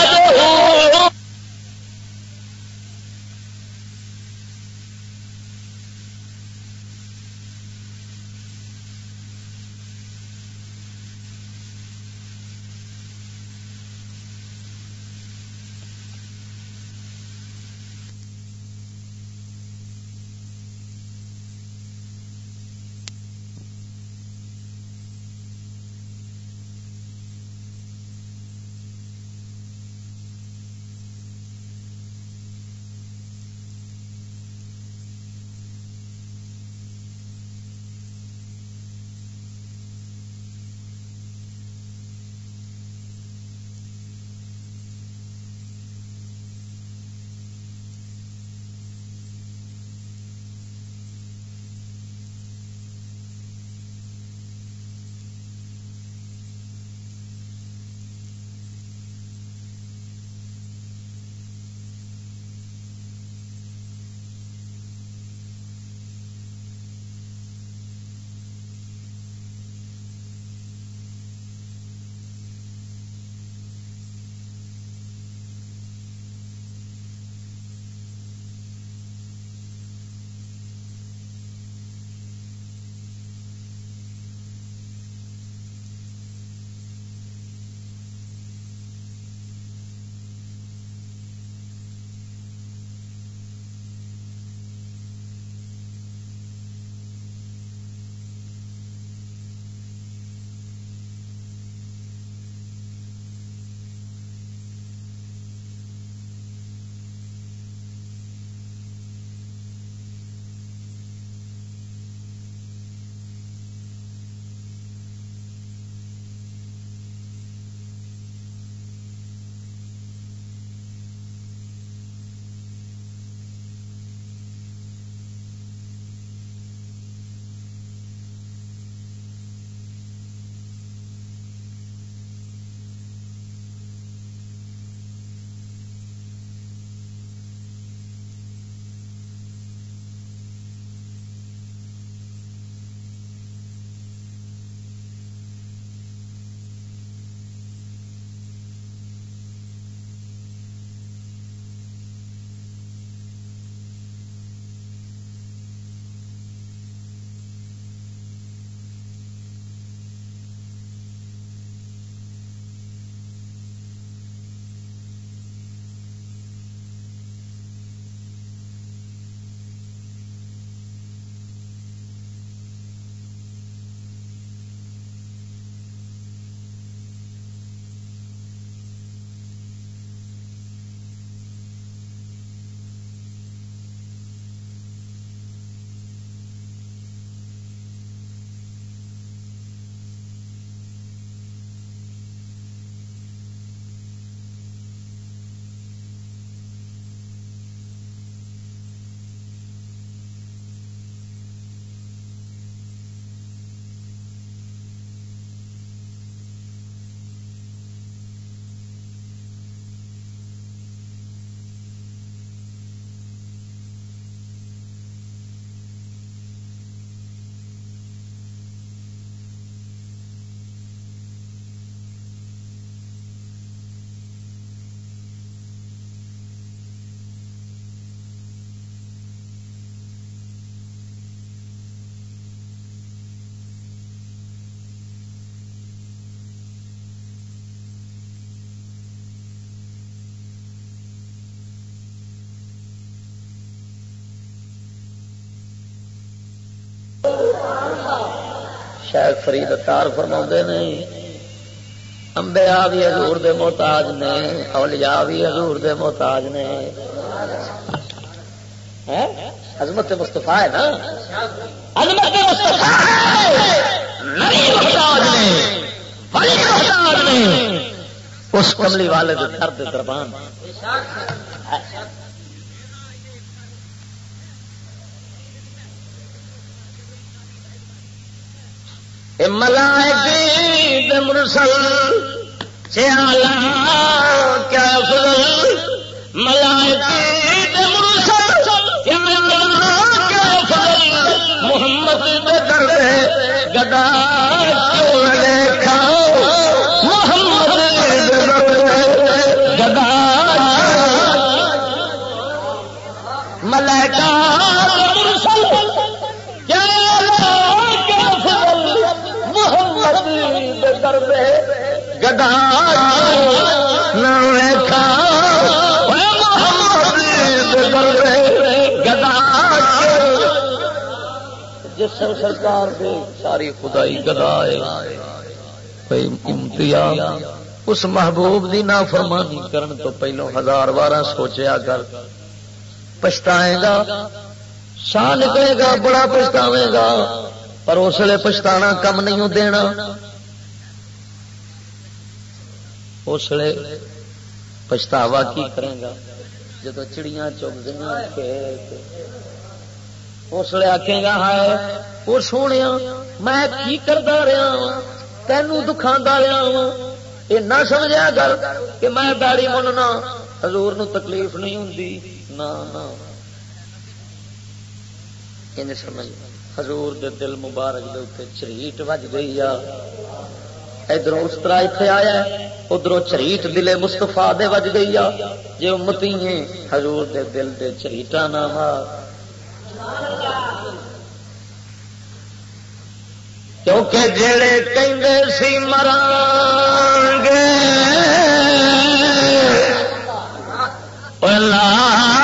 شاید فرید تار فرما نے امبیا بھی حضور دے محتاج نے، اولیاء بھی حضور دے محتاج نے۔ عظمت مستفا ہے نا؟ عظمت اس کملی والے درد دربان۔ ملائک مرسل چیالا کیا فضل ملائک مرسل کیا فضل محمد درد گدا سرکار دے ساری خدائی گدا امتیاز اس محبوب دی نا فرمانی کرن تو پہلو ہزار بارہ سوچیا کر، پچھتائے گا سا نکلے گا، بڑا پچھتاوے گا، پر اس لیے پچھتانا کم نہیں دینا۔ اس لیے پچھتاوا کی کرے گا؟ جب چڑیاں چگ اس لیے آخے گا ہے وہ سونے میں کی کرتا رہا ہاں؟ تینوں دکھا رہا ہاں؟ وا یہ نہ سمجھا گل کہ میں داڑی مننا حضور نو تکلیف نہیں ہوں نہ سمجھ، حضور دے دل مبارک دے چریٹ وج گئی آ۔ ادھر اس طرح اتنے آیا ادھر چریٹ دلے مستفا دے وج گئی آ۔ جی امتی حضور دے دل دے چریٹا نہ کیونکہ جڑے کہ سی مران گے لال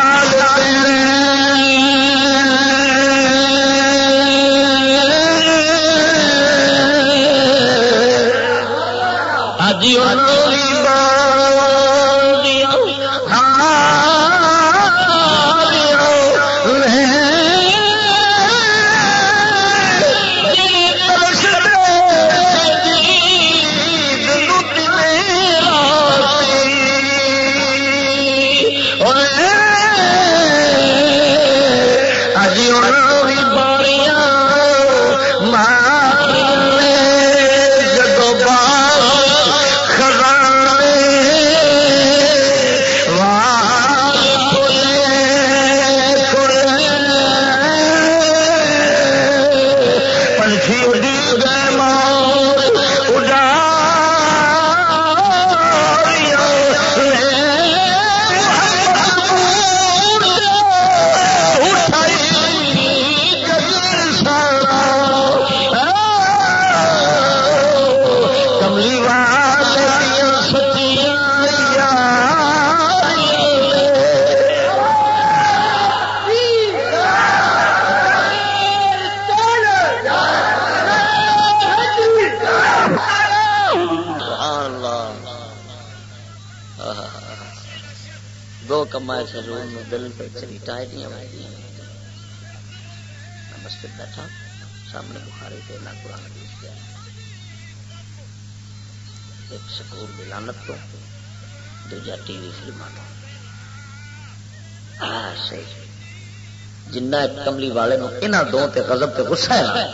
جنا کملی والے یہاں دو تے غضب تے غصہ ہے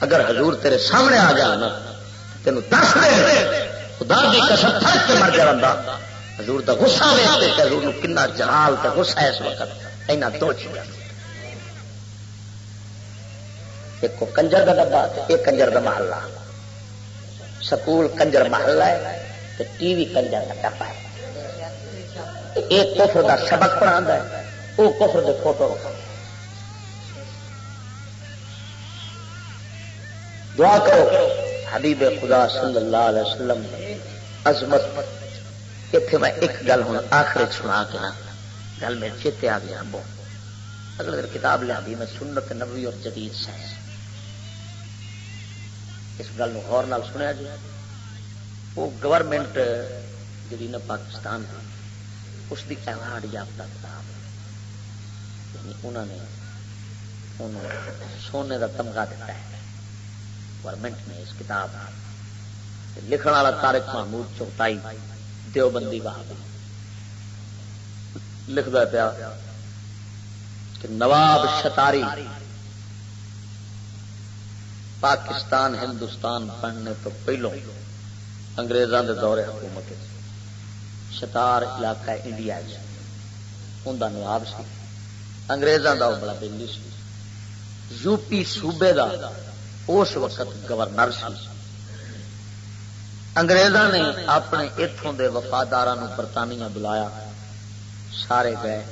اگر حضور تیرے سامنے آ جائے نا، تینوں دس دے، خدا کی قسم تھک کے مر جانا حضور دا غصہ ویستے کہ حضور کنا جلال تے غصہ ہے اس وقت۔ اینا دو چیزاں۔ ایک کو کنجر دا ڈبا ایک کنجر دا محلہ۔ سکول کنجر محلہ ہے تے ٹی وی کنجر دا ڈبا ہے۔ ایک کفر دا سبق پڑھا ہے وہ کفر دے فوٹو۔ دعا کرو۔ حبیب خدا صلی اللہ علیہ وسلم، عظمت۔ اتنے میں ایک گل ہوں آخر سنا کے نا، گل میرے چیتے آ گیا ہاں، بو۔ اگلے دن کتاب لیا بھی میں سنت نبوی اور جدید سائنس۔ اس گل غور نال سنیا جی وہ گورنمنٹ جی نا پاکستان کی اس کی ایوارڈ یافتہ کتاب۔ یعنی انہوں نے انہوں سونے کا تمغہ دیتا ہے۔ گورنمنٹ نے اس کتاب لکھن والا تارک محمود چوتائی دیوبندی بہادر لکھتا پیا کہ نواب شتاری پاکستان ہندوستان بننے تو پہلو انگریزوں کے دورے حکومت شتار علاقہ انڈیا ان کا نواب سی انگریزوں کا بڑا دلی سی۔ یو پی صوبے کا اس وقت گورنر سی انگریزوں نے اپنے اتوں کے وفادار برطانیہ بلایا۔ سارے گئے۔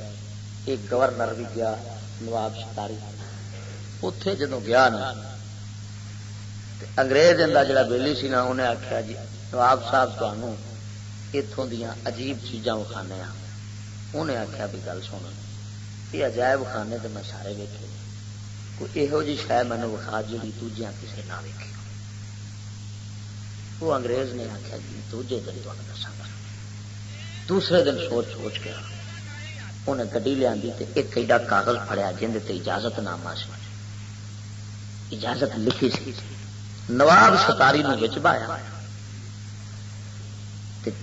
ایک گورنر بھی گیا، نواب شتاری اتے جدو گیا نا انگریز کا جڑا بےلی سی نا، انہیں آخیا جی نواب صاحب تمہوں اتوں دیا عجیب چیزاں وکھانے انہیں آخیا بھی گل سن یہ عجائب خانے تو میں سارے ویکے کوئی یہو جی شاید مینو وکھا جی دوجیا کسی نہ ویکھی وہ انگریز نے آخیا جی دوجے دن تمہیں دسا دوسرے دن سوچ سوچ کے انہیں گڈی لیا ایک ایڈا کاغذ پڑیا جن سے اجازت نامہ سی۔ اجازت لکھی سی۔ نواب ستاری بچایا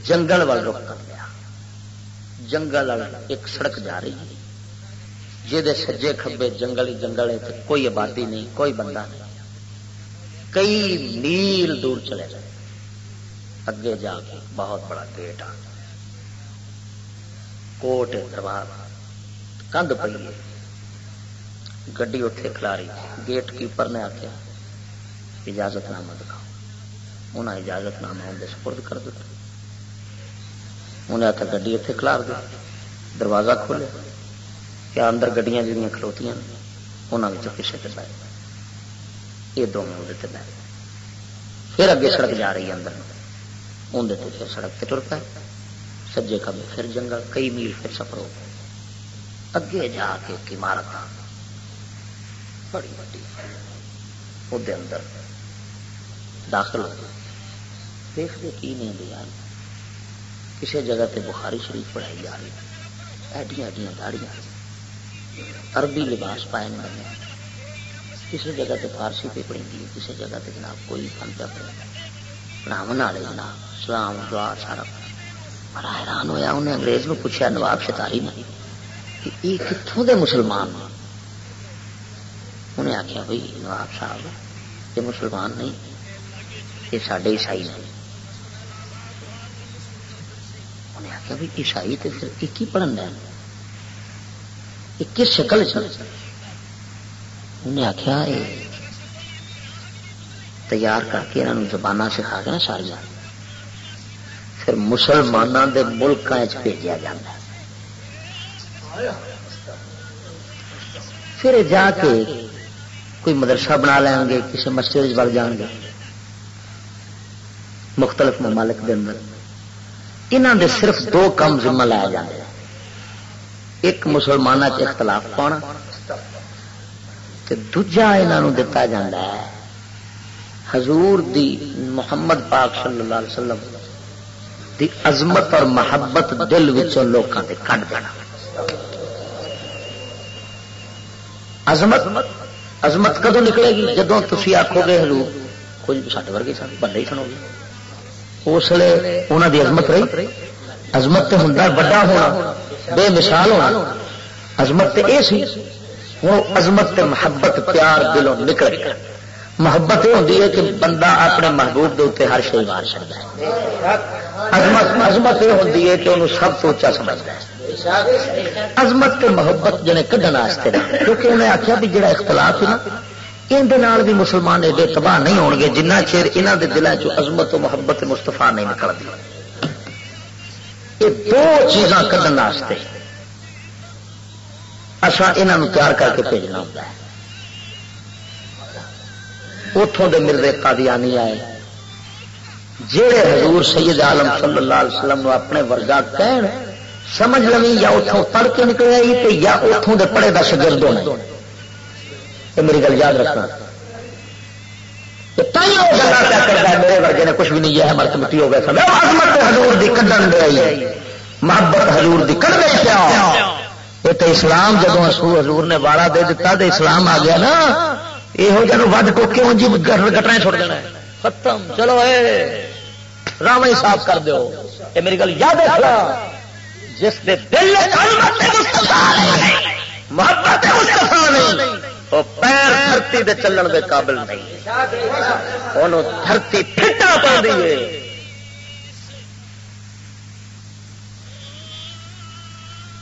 جنگل وال رخ کر لیا۔ جنگل ایک سڑک جا رہی ہے۔ جہد سجے کھبے جنگل ہی جنگل ہے کوئی آبادی نہیں، کوئی بندہ نہیں۔ کئی میل دور چلے جائے۔ اگے جا کے بہت بڑا گیٹ آ۔ کوٹ دربار کندھ پی گی اتے کھلاری۔ گیٹ کیپر نے آخیا اجازت نامہ دکھاؤ۔ انہیں اجازت نامہ اندر سپرد کر دیا انہیں آتا گی اتنے کھلار دی۔ دروازہ کھولے۔ کیا اندر گڈیاں جہاں کھلوتی ہیں انہوں کسی سے بہ یہ دونوں وہ بہ پھر اگے سڑک جا رہی ہے اندر اندر تو پھر سڑک سے تر پائے سجے کبھی پھر جنگل، کئی میل پھر سفر ہو اگے جا کے ایک عمارت بڑی بڑی وہ اندر داخل ہو دیکھتے کی نہیں یار کسی جگہ تے بخاری شریف پڑھائی جا رہی ایڈیاں ایڈیاں داڑیاں۔ عربی لباس پائے بنے کسی جگہ تے فارسی پہ پڑھی ہے کسی جگہ تے جناب کوئی فن پہ پڑھا پڑھاو والے جناب، سلام، دعا، سارا۔ بڑا حیران ہوا انہیں انگریز میں پوچھا نواب شتاری نے کہ یہ کتوں دے مسلمان انہیں آخیا بھائی نواب صاحب، یہ مسلمان نہیں، یہ سڈے عیسائی نے انہیں آخیا بھی عیسائی تو پھر ایک ہی پڑھن دین۔ کس شکل چل انہیں آخیا تیار کر کے انہوں زبان سکھا کے نا ساریا پھر مسلمانوں کے ملک بھیجا جا پھر جا کے کوئی مدرسہ بنا لیں گے، کسی مسجد بڑھ جان گے، مختلف ممالک دے اندر۔ انہوں دے صرف دو کام ذمہ لایا جائے ایک مسلمانوں کے اختلاف پانا دوجا یہاں دتا جا ہے، حضور دی محمد پاک صلی اللہ علیہ وسلم دی عظمت اور محبت دل لوگوں کے کٹ دینا۔ عظمت؟ عظمت کدو نکلے گی؟ جدو تھی آخو گے حضور، کوئی سارے ورگے سن بڑے ہی سنو گے۔ اس لیے انہوں کی عظمت رہی۔ عظمت ہوں بڑا ہونا۔ بے مثال ہونا۔ عظمت یہ سی۔ ہوں عظمت محبت، پیار دلوں نکل محبت یہ ہوتی ہے کہ بندہ اپنے محبوب کے اتنے ہر شہر مار سکتا ہے۔ عظمت عظمت یہ ہوتی ہے کہ انہوں سب تو اچا سمجھتا ہے۔ عظمت کے محبت جنے کھڈن کیونکہ انہیں آخیا بھی جڑا اختلاف ہے نا اندر بھی مسلمان ایڈے تباہ نہیں ہو گے جنہ چیر یہاں کے دلوں چزمت و محبت مستفا نہیں نکلتی یہ دو چیزاں کرنے اصا یہ تیار کر کے بھیجنا ہوتا ہے۔ اتوں کے ملتے قادیانی آئے۔ جہے حضور سید عالم صلی اللہ علیہ وسلم اپنے ورگا کہن، سمجھ لوی یا اتوں پڑھ کے نکلے یا اتوں کے پڑھے کا شگرد ہونا یہ میری گل یاد رکھنا۔ میرے ورگے نے کچھ بھی نہیں ہے مرت مٹی ہو گیا سب۔ حضور دی کڈن دے محبت حضور دی کڈ گئی پیا یہ تو اسلام جب حضور نے واڑا دے دیتا تو اسلام آ گیا نا یہ جب ود ٹوکے ہوں جی گٹرا چھوڑ دینا ختم۔ چلو اے رام ہی صاف کر دو یہ میری گل یاد ہے جس دے دل محبت وہ پیر دھرتی دے چلن دے قابل نہیں۔ انہوں دھرتی پھٹا پا دیے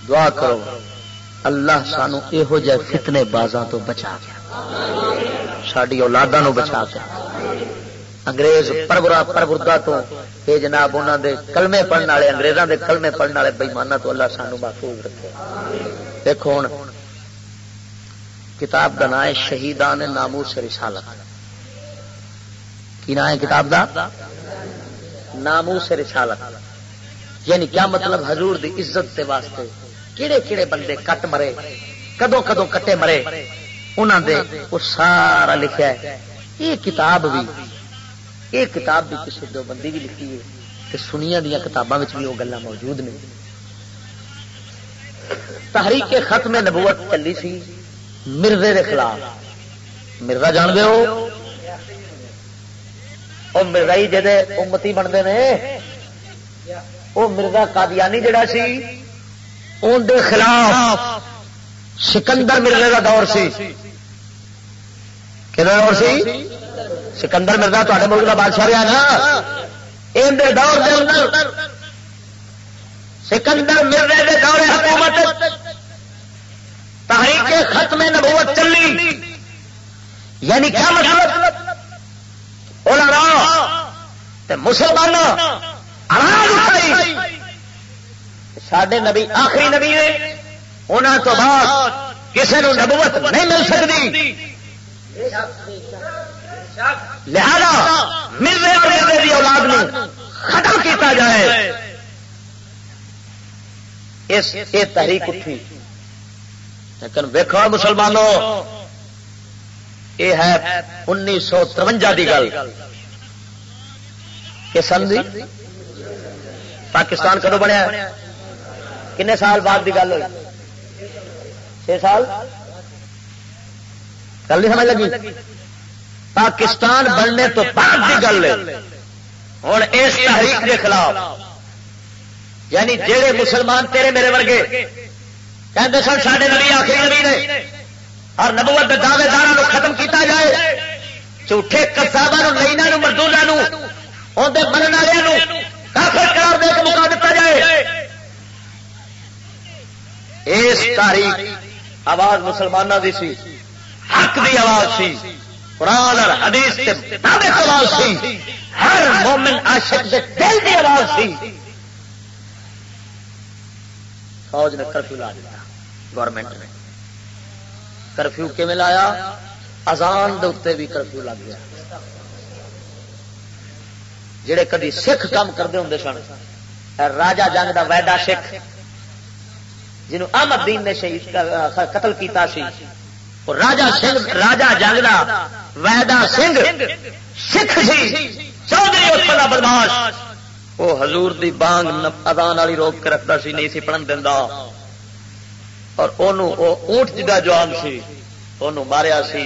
دعا کرو، اللہ سانو یہو جہ فتنے بازاں تو بچا گیا۔ ساری اولادا بچا گیا۔ انگریز پربرا پربردا تو یہ جناب انہوں دے کلمے پڑھنے والے انگریزوں دے کلمے پڑھنے والے بےمانا تو اللہ سانو محفوظ رکھے۔ دیکھو ہوں کتاب کا نام ہے شہیدان نامو سے رسالت۔ کی نام ہے کتاب دا؟ نامو سے رسالت۔ یعنی کیا مطلب حضور دی عزت کے واسطے کہڑے کہڑے بندے کٹ مرے کدو کدو کٹے مرے انہوں دے وہ سارا لکھا ہے۔ یہ کتاب بھی، یہ کتاب بھی کسی دو بندی بھی لکھی ہے کہ سنیا دیا کتابوں میں بھی وہ گلا موجود نے۔ تحریک ختم نبوت چلی سی۔ مرزے کے خلاف۔ مرزا جان دے ہو؟ وہ مرزا ہی جہے امتی بنتے ہیں وہ مرزا قادیانی جڑا سی ان دے خلاف سکندر مرزے کا دور سی۔ کہ دور سی؟ سکندر مرزا تے ملک کا بادشاہ رہا نا۔ ان دور دے اندر سکندر مرزے کے دور حکومت تحریک ختم نبوت چلی۔ یعنی کیا مطلب؟ مسلمان سڈے نبی آخری نبی نے انہوں تو بعد کسی نے نبوت نہیں مل سکتی۔ لہذا ملنے والے کی اولاد میں ختم کیتا جائے۔ اس تحریک اٹھی۔ لیکن ویکو مسلمانوں، یہ ہے انیس سو ترونجا کی گل۔ سن پاکستان کدو بنیا؟ کنے سال بعد کی گل ہوئی؟ چھ سال؟ گل نہیں سمجھ لگی؟ پاکستان بننے تو بعد کی گل ہوں اس تحریک کے خلاف یعنی جہے مسلمان تیرے میرے ورگے کہتے سن سارے نبی آخری نبی نے۔ اور نبوت کے دعوے دار ختم کیتا جائے۔ جھوٹے کسابا لینا مزدوروں اندر مرن والوں کافر قرار دے کے مکا دیتا جائے۔ اس تاریخ آواز مسلمانوں کی سی، حق کی آواز سی، قرآن اور حدیث کے آواز سی۔ ہر مومن عاشق دے دل کی آواز سی۔ فوج نے کرفیو لا دیا گورنمنٹ نے۔ کرفیو کیون لایا؟ ازان دے بھی کرفیو لگ گیا۔ جڑے کدی سکھ کام کرتے ہوں سن راجا جنگ دا ویدا سکھ، جنہوں احمد دین نے شہید قتل کیتا سی راجا سنگھ، راجا جنگ دا ویدا سنگھ سکھ سی، چودھری اتر کا بدماش وہ حضور دی بانگ ادان والی روک کے رکھتا سی، نہیں سی، پڑھن دینا اور اونٹ جی جا جوان سی انہوں ماریا سی۔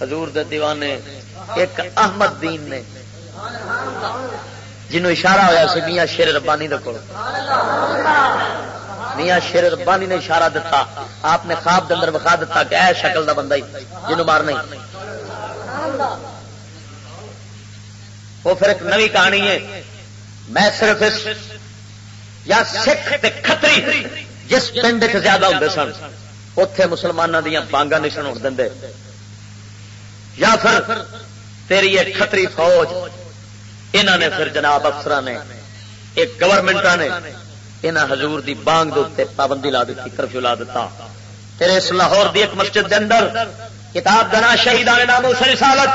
حضور دے دیوانے ایک احمد دین نے، جنہوں اشارہ ہوا سی، میاں شیر ربانی دے میاں شیر ربانی نے اشارہ دتا۔ آپ نے خواب اندر بخا دتا کہ اے شکل دا بندہ ہی، جنہوں مارنا وہ پھر ایک نوی کہانی ہے۔ میں صرف اس یا سکھ کھتری جس پنڈ زیادہ ہوں سن اتے مسلمانوں دیا بانگا نہیں سن دے یا پھر تیری ایک کھتری فوج انہوں نے پھر جناب افسر نے، ایک گورنمنٹ نے انہوں حضور دی بانگ دے پابندی لا دیتی کرفیو لا دیتا تیرے اس لاہور دی ایک مسجد دے اندر کتاب دنا شہیدان نامو سر سالت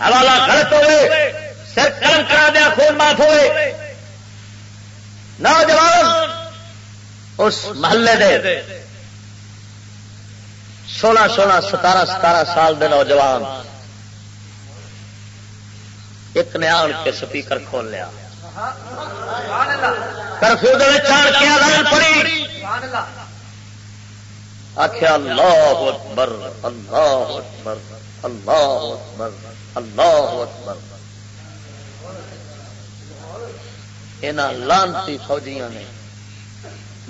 حوالہ غلط ہوئے، سر کرم کرا دیا، خون معاف ہوئے۔ نوجوان اس محلے دے سولہ سولہ ستارہ ستارہ سال دے نوجوان ایک نے آن کے سپیکر کھول لیا۔ کرفیو چڑھ کے لائن پڑی۔ آخیا اللہ اکبر اللہ اکبر اللہ اکبر اللہ اکبر۔ یہاں لانتی فوجیاں نے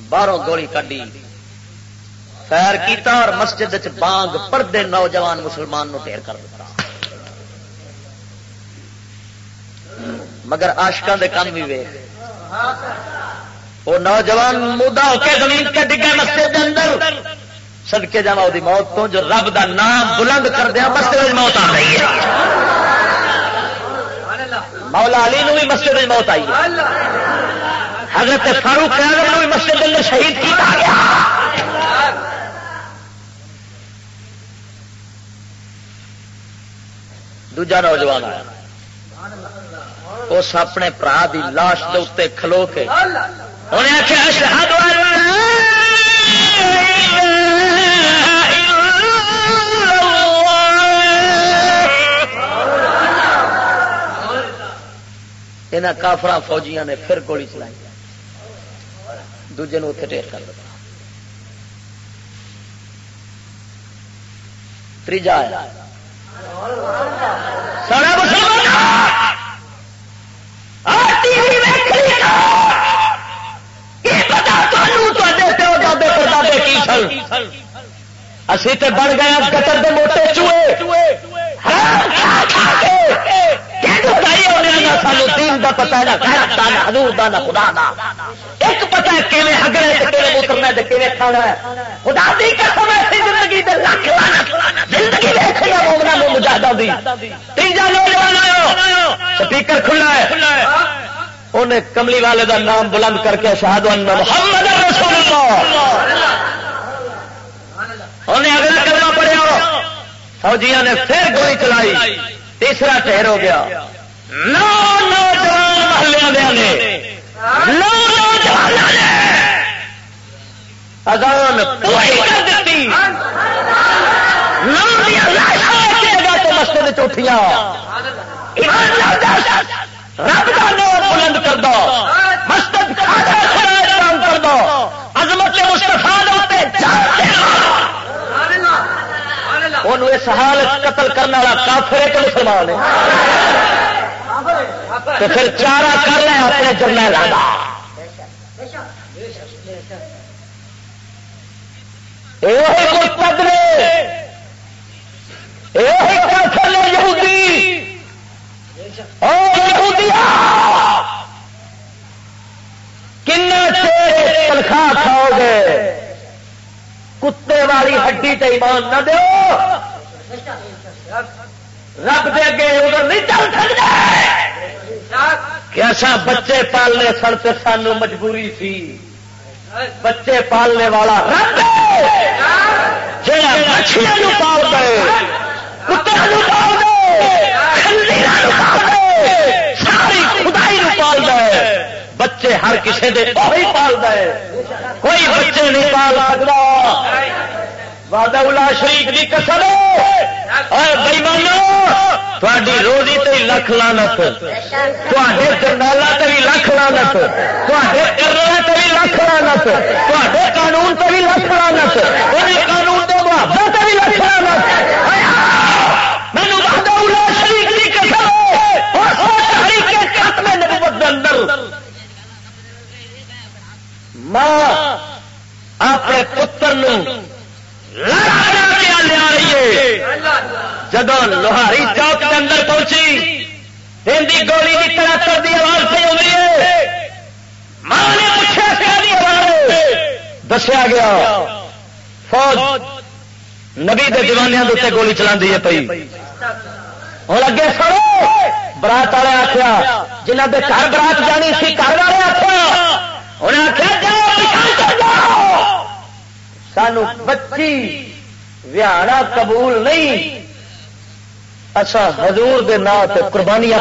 باہروں گولی کڈی۔ خیر کیتا اور مسجد بانگ پردے نوجوان مسلمان نو ڈیر کر دیتا۔ مگر آشکا دے کام بھی ویخ وہ نوجوان مودا ہو کے زمین کے ڈگا مسجد کے اندر۔ سدکے جا وہ موت تو جو رب دا نام بلند کر دیا مسجد موت آ رہی ہے۔ مولا علی نو بھی مسجد میں موت آئی حضرت فاروق اعظم نو بھی مسجد اندر شہید کیا گیا۔ دوجا نوجوان آیا اس اپنے برا کی لاش کے اتنے کھلو کے انہیں یہاں کافر فوجیاں نے پھر گولی چلائی۔ دوجے اتنے ٹھیک کر دیا تیجا اسی تے بن گیا گٹر دے موٹے چوئے سانو دین دا پتا ہے، نہ حضور دا، نہ خدا دا۔ ایک پتا ہے ہگڑے اترنا کھانا ہے۔ خدا دی قسم زندگی دے لاکھ زندگی مومنا نو مجاہدہ دی۔ تیجا نوجوان سپیکر کھلا ہے۔ انہیں کملی والے دا نام بلند کر کے شہاد محمد رسول اللہ۔ انہیں اگلا کلمہ پڑھیا۔ فوجیاں نے پھر گولی چلائی۔ تیسرا ٹھہر ہو گیا۔ نو نوجوان محلے نے نو نوجوان اذان پوری کر دیتی۔ تو مسجد چوٹیاں رب کا نام بلند کر دو۔ مسجد اس حال قتل کرنے والا کافر ہے مسلمان ہے؟ تو پھر چارہ کر لیں اپنے جرنیل مرتد نے کافر یہودی۔ کن تنخواہ کھاؤ گے؟ کتے والی ہڈی تے ایمان نہ دو رب دے اگے ادھر نہیں چل سکتا کیسا بچے پالنے سن تو سانو مجبوری سی۔ بچے پالنے والا رب جہاں مچھلیاں پال گئے کتوں پال گئے ساری خدائی پال گئے بچے ہر کسی دے وہی پال گئے کوئی بچے نہیں پال سکتا وعدہ الا شریف کی قسم بھائی مانو تھوڑی روزی تے لکھ لانت تے جرنالا تے بھی لکھ لانت تے کرنا تے بھی لکھ لانت تے قانون تے بھی لکھ لانت قانون کے محبت تے بھی لکھ لانت مینو وعدہ الا شریف کی قسم ختم نبوت اندر۔ ماں اپنے پتر لیا رہی ہے۔ جب لوہاری چوک کے اندر پہنچی، ہندی گولی کی طرح کر دی آواز پہ ہو ہے۔ ماں نے پوچھا دسیا گیا، فوج نبی کے دیوانیاں دے گولی چلا ہے پی ہوں اگے سرو برات والے آخیا جنہ کے گھر برات جانی سی، گھر والے آخیا انہیں آخیا سانو بچی ویانا قبول نہیں۔ اچھا حضور دے نا قربانیاں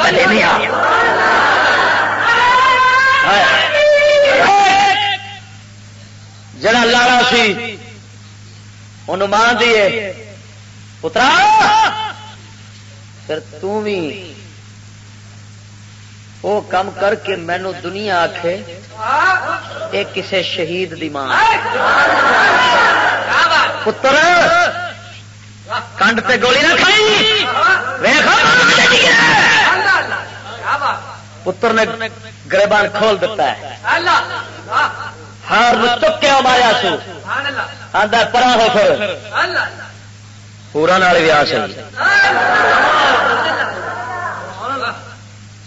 جڑا لاڑا سی ان مان دیے پترا! پھر تھی وہ کام کر کے مینو دنیا آخے یہ کسے شہید دی ماں۔ پتر، کنڈ تے گولی نہ کھائی۔ پتر نے گریبان کھول دیتا ہے۔ ہار چکیا ماریا سو۔ آدھا پرا ہو پھر۔ پورا نال بھی آ سی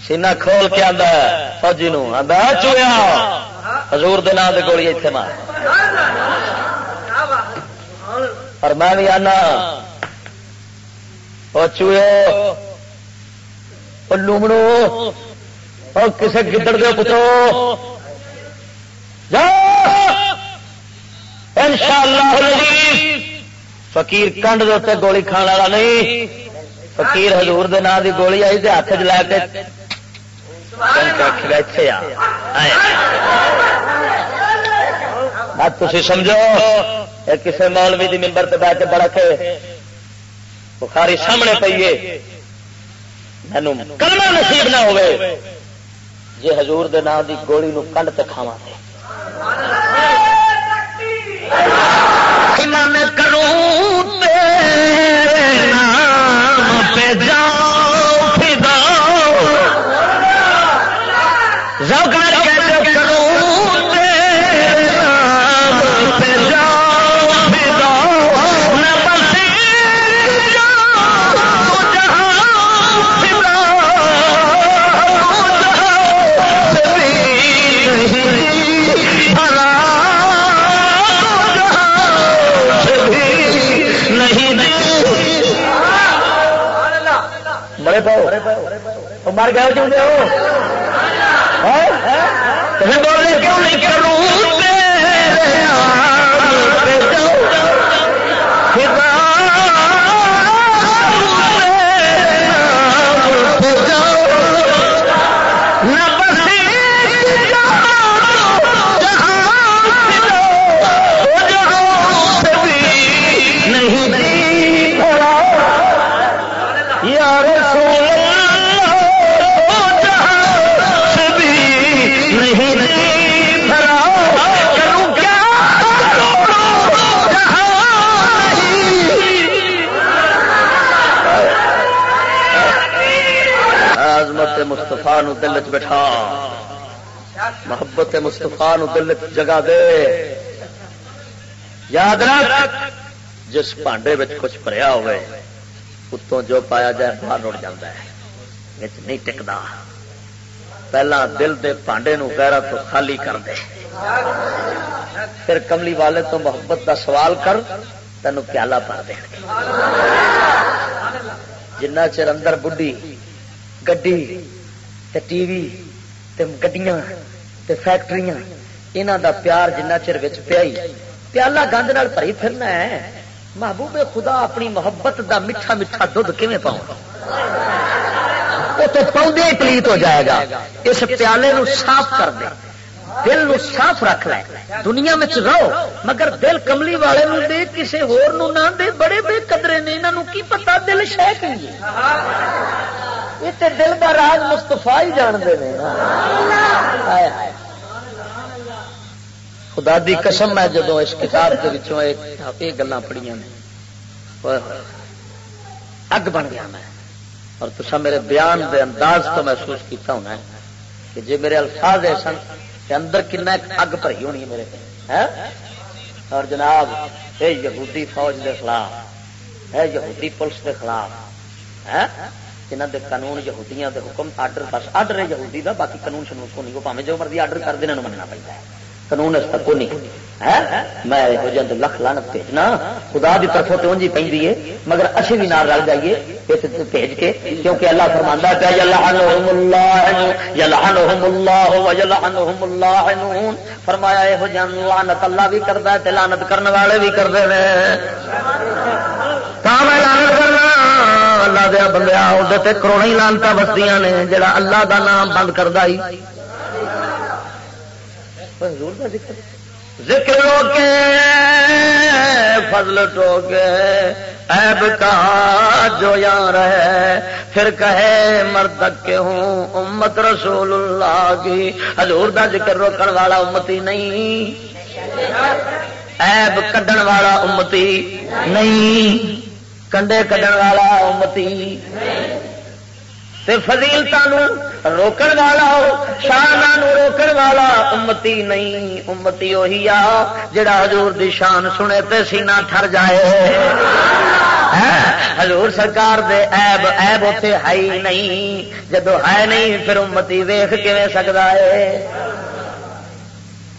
سینا کھول کے آدھا فوجی نو آدھا چویا حضور دے نام گولی اتنے مار اور میں بھی آنا وہ چوئے لومڑو اور کسے گدڑ دے پترو ان شاء اللہ فکیر کنڈ دے گولی کھان والا نہیں فکیر حضور دے نام دی گولی آئی تے ہاتھ چ لے کے تھی سمجھو کسی مولوی دی ممبر پہ بہ کے بڑا کے بخاری سامنے پیے مینو کلمہ نصیب نہ ہوئے۔ جی حضور دے نام دی گولی نو کنڈ تے کھاوا کروں مر گئے چاہتے ہو۔ مستفا نو دل چ بٹھا۔ محبت مستفا نو دل جگہ دے۔ یاد رکھ، جس پانڈے کچھ پریا ہوئے، اتوں جو پایا جائے، باہر اڑ جاتا ہے۔ نہیں ٹکتا۔ پہلا دل دے پانڈے نو گہرا تو خالی کر دے۔ پھر کملی والے تو محبت دا سوال کر تینوں پیالہ پا دیں جنہ چر اندر بڈھی گڈی تے ٹی وی تے گڈیاں فیکٹری یہاں دا پیار جنہ چر پیا پیالہ گند بھری پھرنا ہے۔ محبوب خدا اپنی محبت دا میٹھا میٹھا دھد کھے پاؤں؟ وہ تو پودے پلیت ہو جائے گا۔ اس پیالے نو صاف کر دے۔ دل نو صاف رکھ لے۔ دنیا میں رہو، مگر دل کملی والے نو دے کسی ہور نو نہ دے۔ بڑے بے قدرے نے انہوں کی پتا؟ دل شہ کہ یہ دل کا راج مستفا ہی جانتے ہیں خدا دی قسم میں جدو اس کتاب کے گلیں پڑھیا نے۔ اگ بن گیا میں۔ اور تصا میرے بیان دے انداز تو محسوس کیتا ہونا ہے کہ جی میرے الفاظ سن کہ اندر کن اگ بھری ہونی ہے میرے اور جناب، اے یہودی فوج دے خلاف، اے یہودی پولیس دے خلاف جنہ دے قانون یہودیاں دے حکم آرڈر بس آرڈر ہے یہودی دا باقی قانون شنون کو نہیں وہ پاوے جو مرضی آرڈر کر دینا مننا پڑتا ہے قانون اس تک کو نہیں میں ہو جائے لکھ لانت بھیجنا خدا دی طرف تو انجی پی ہے مگر اسی بھی نال رل جائیے بھیج کے کیونکہ اللہ فرماندا ہے یلعنہم اللہ یلعنہم اللہ و ویلعنہم اللہ نون فرمایا اے ہو جان لعنت اللہ بھی کردا ہے تے لعنت کرنے والے بھی کردے ہیں تا میں لعنت کرنا دیا بندیا وہ کروڑا ہی لانتا بستیاں نے، جڑا اللہ دا نام بند کرتا ہی۔ ذکر۔ روکے فضل ٹوکے ایب کہا جو یار ہے، پھر کہے، مرد کے ہوں امت رسول اللہ کی۔ حضور دا ذکر روکن والا امتی نہیں۔ ایب کڈن والا امتی نہیں۔ کنڈے کڈن والا امتی۔ تے فضیلتا روکن والا شان روکن والا امتی نہیں۔ امتی وہی آ جڑا حضور دی شان سنے تے سینہ تھر جائے۔ ہاں، حضور سرکار دے عیب عیب اتے ہے ہی نہیں۔ جدو ہے نہیں، پھر امتی ویخ کیون سکتا ہے؟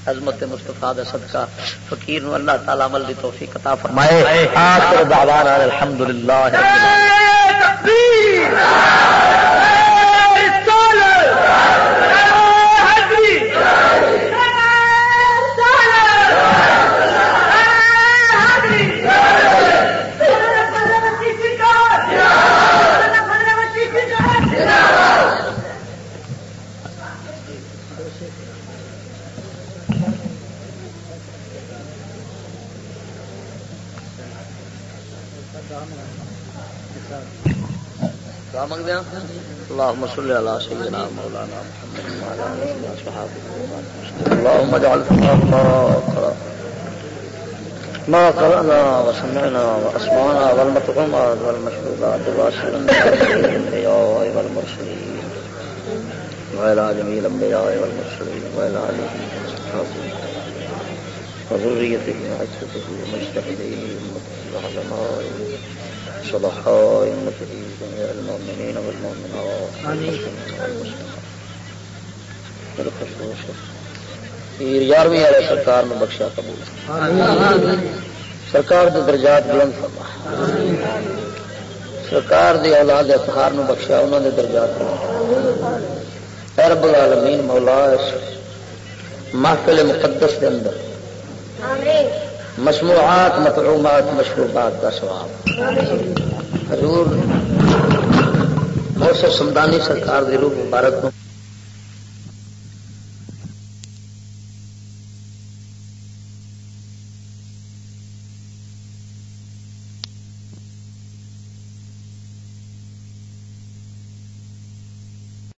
عظمت مستفا دا صدقہ فقیر نو اللہ تعالی عمل دی توفیق عطا فرمائے۔ آخر دعوانا الحمدللہ تکبیر منگتے ہیں اللهم صل على سيدنا مولانا محمد وعلى اله وصحبه اللهم اجعل ما قرانا وسمعنا واسمعنا والمطعومات والمشروبات واسعا الانبياء والمرسلين وعلى جميع الانبياء والمرسلين وعلى اله وصحبه وذريته وعزته ومجتهدين وعلمائه صلحاء جميع المؤمنين والمؤمنات. یارویں والے سرکار میں بخشا قبول۔ سرکار کے درجات بلند فرما۔ سرکار دی اولاد اتہار نو بخشا انہوں نے درجات رب العالمین مولا محفل مقدس کے اندر مصنوعات مطلومات مشروبات کا سواب حضور بہت سمدانی سرکار دی روح مبارک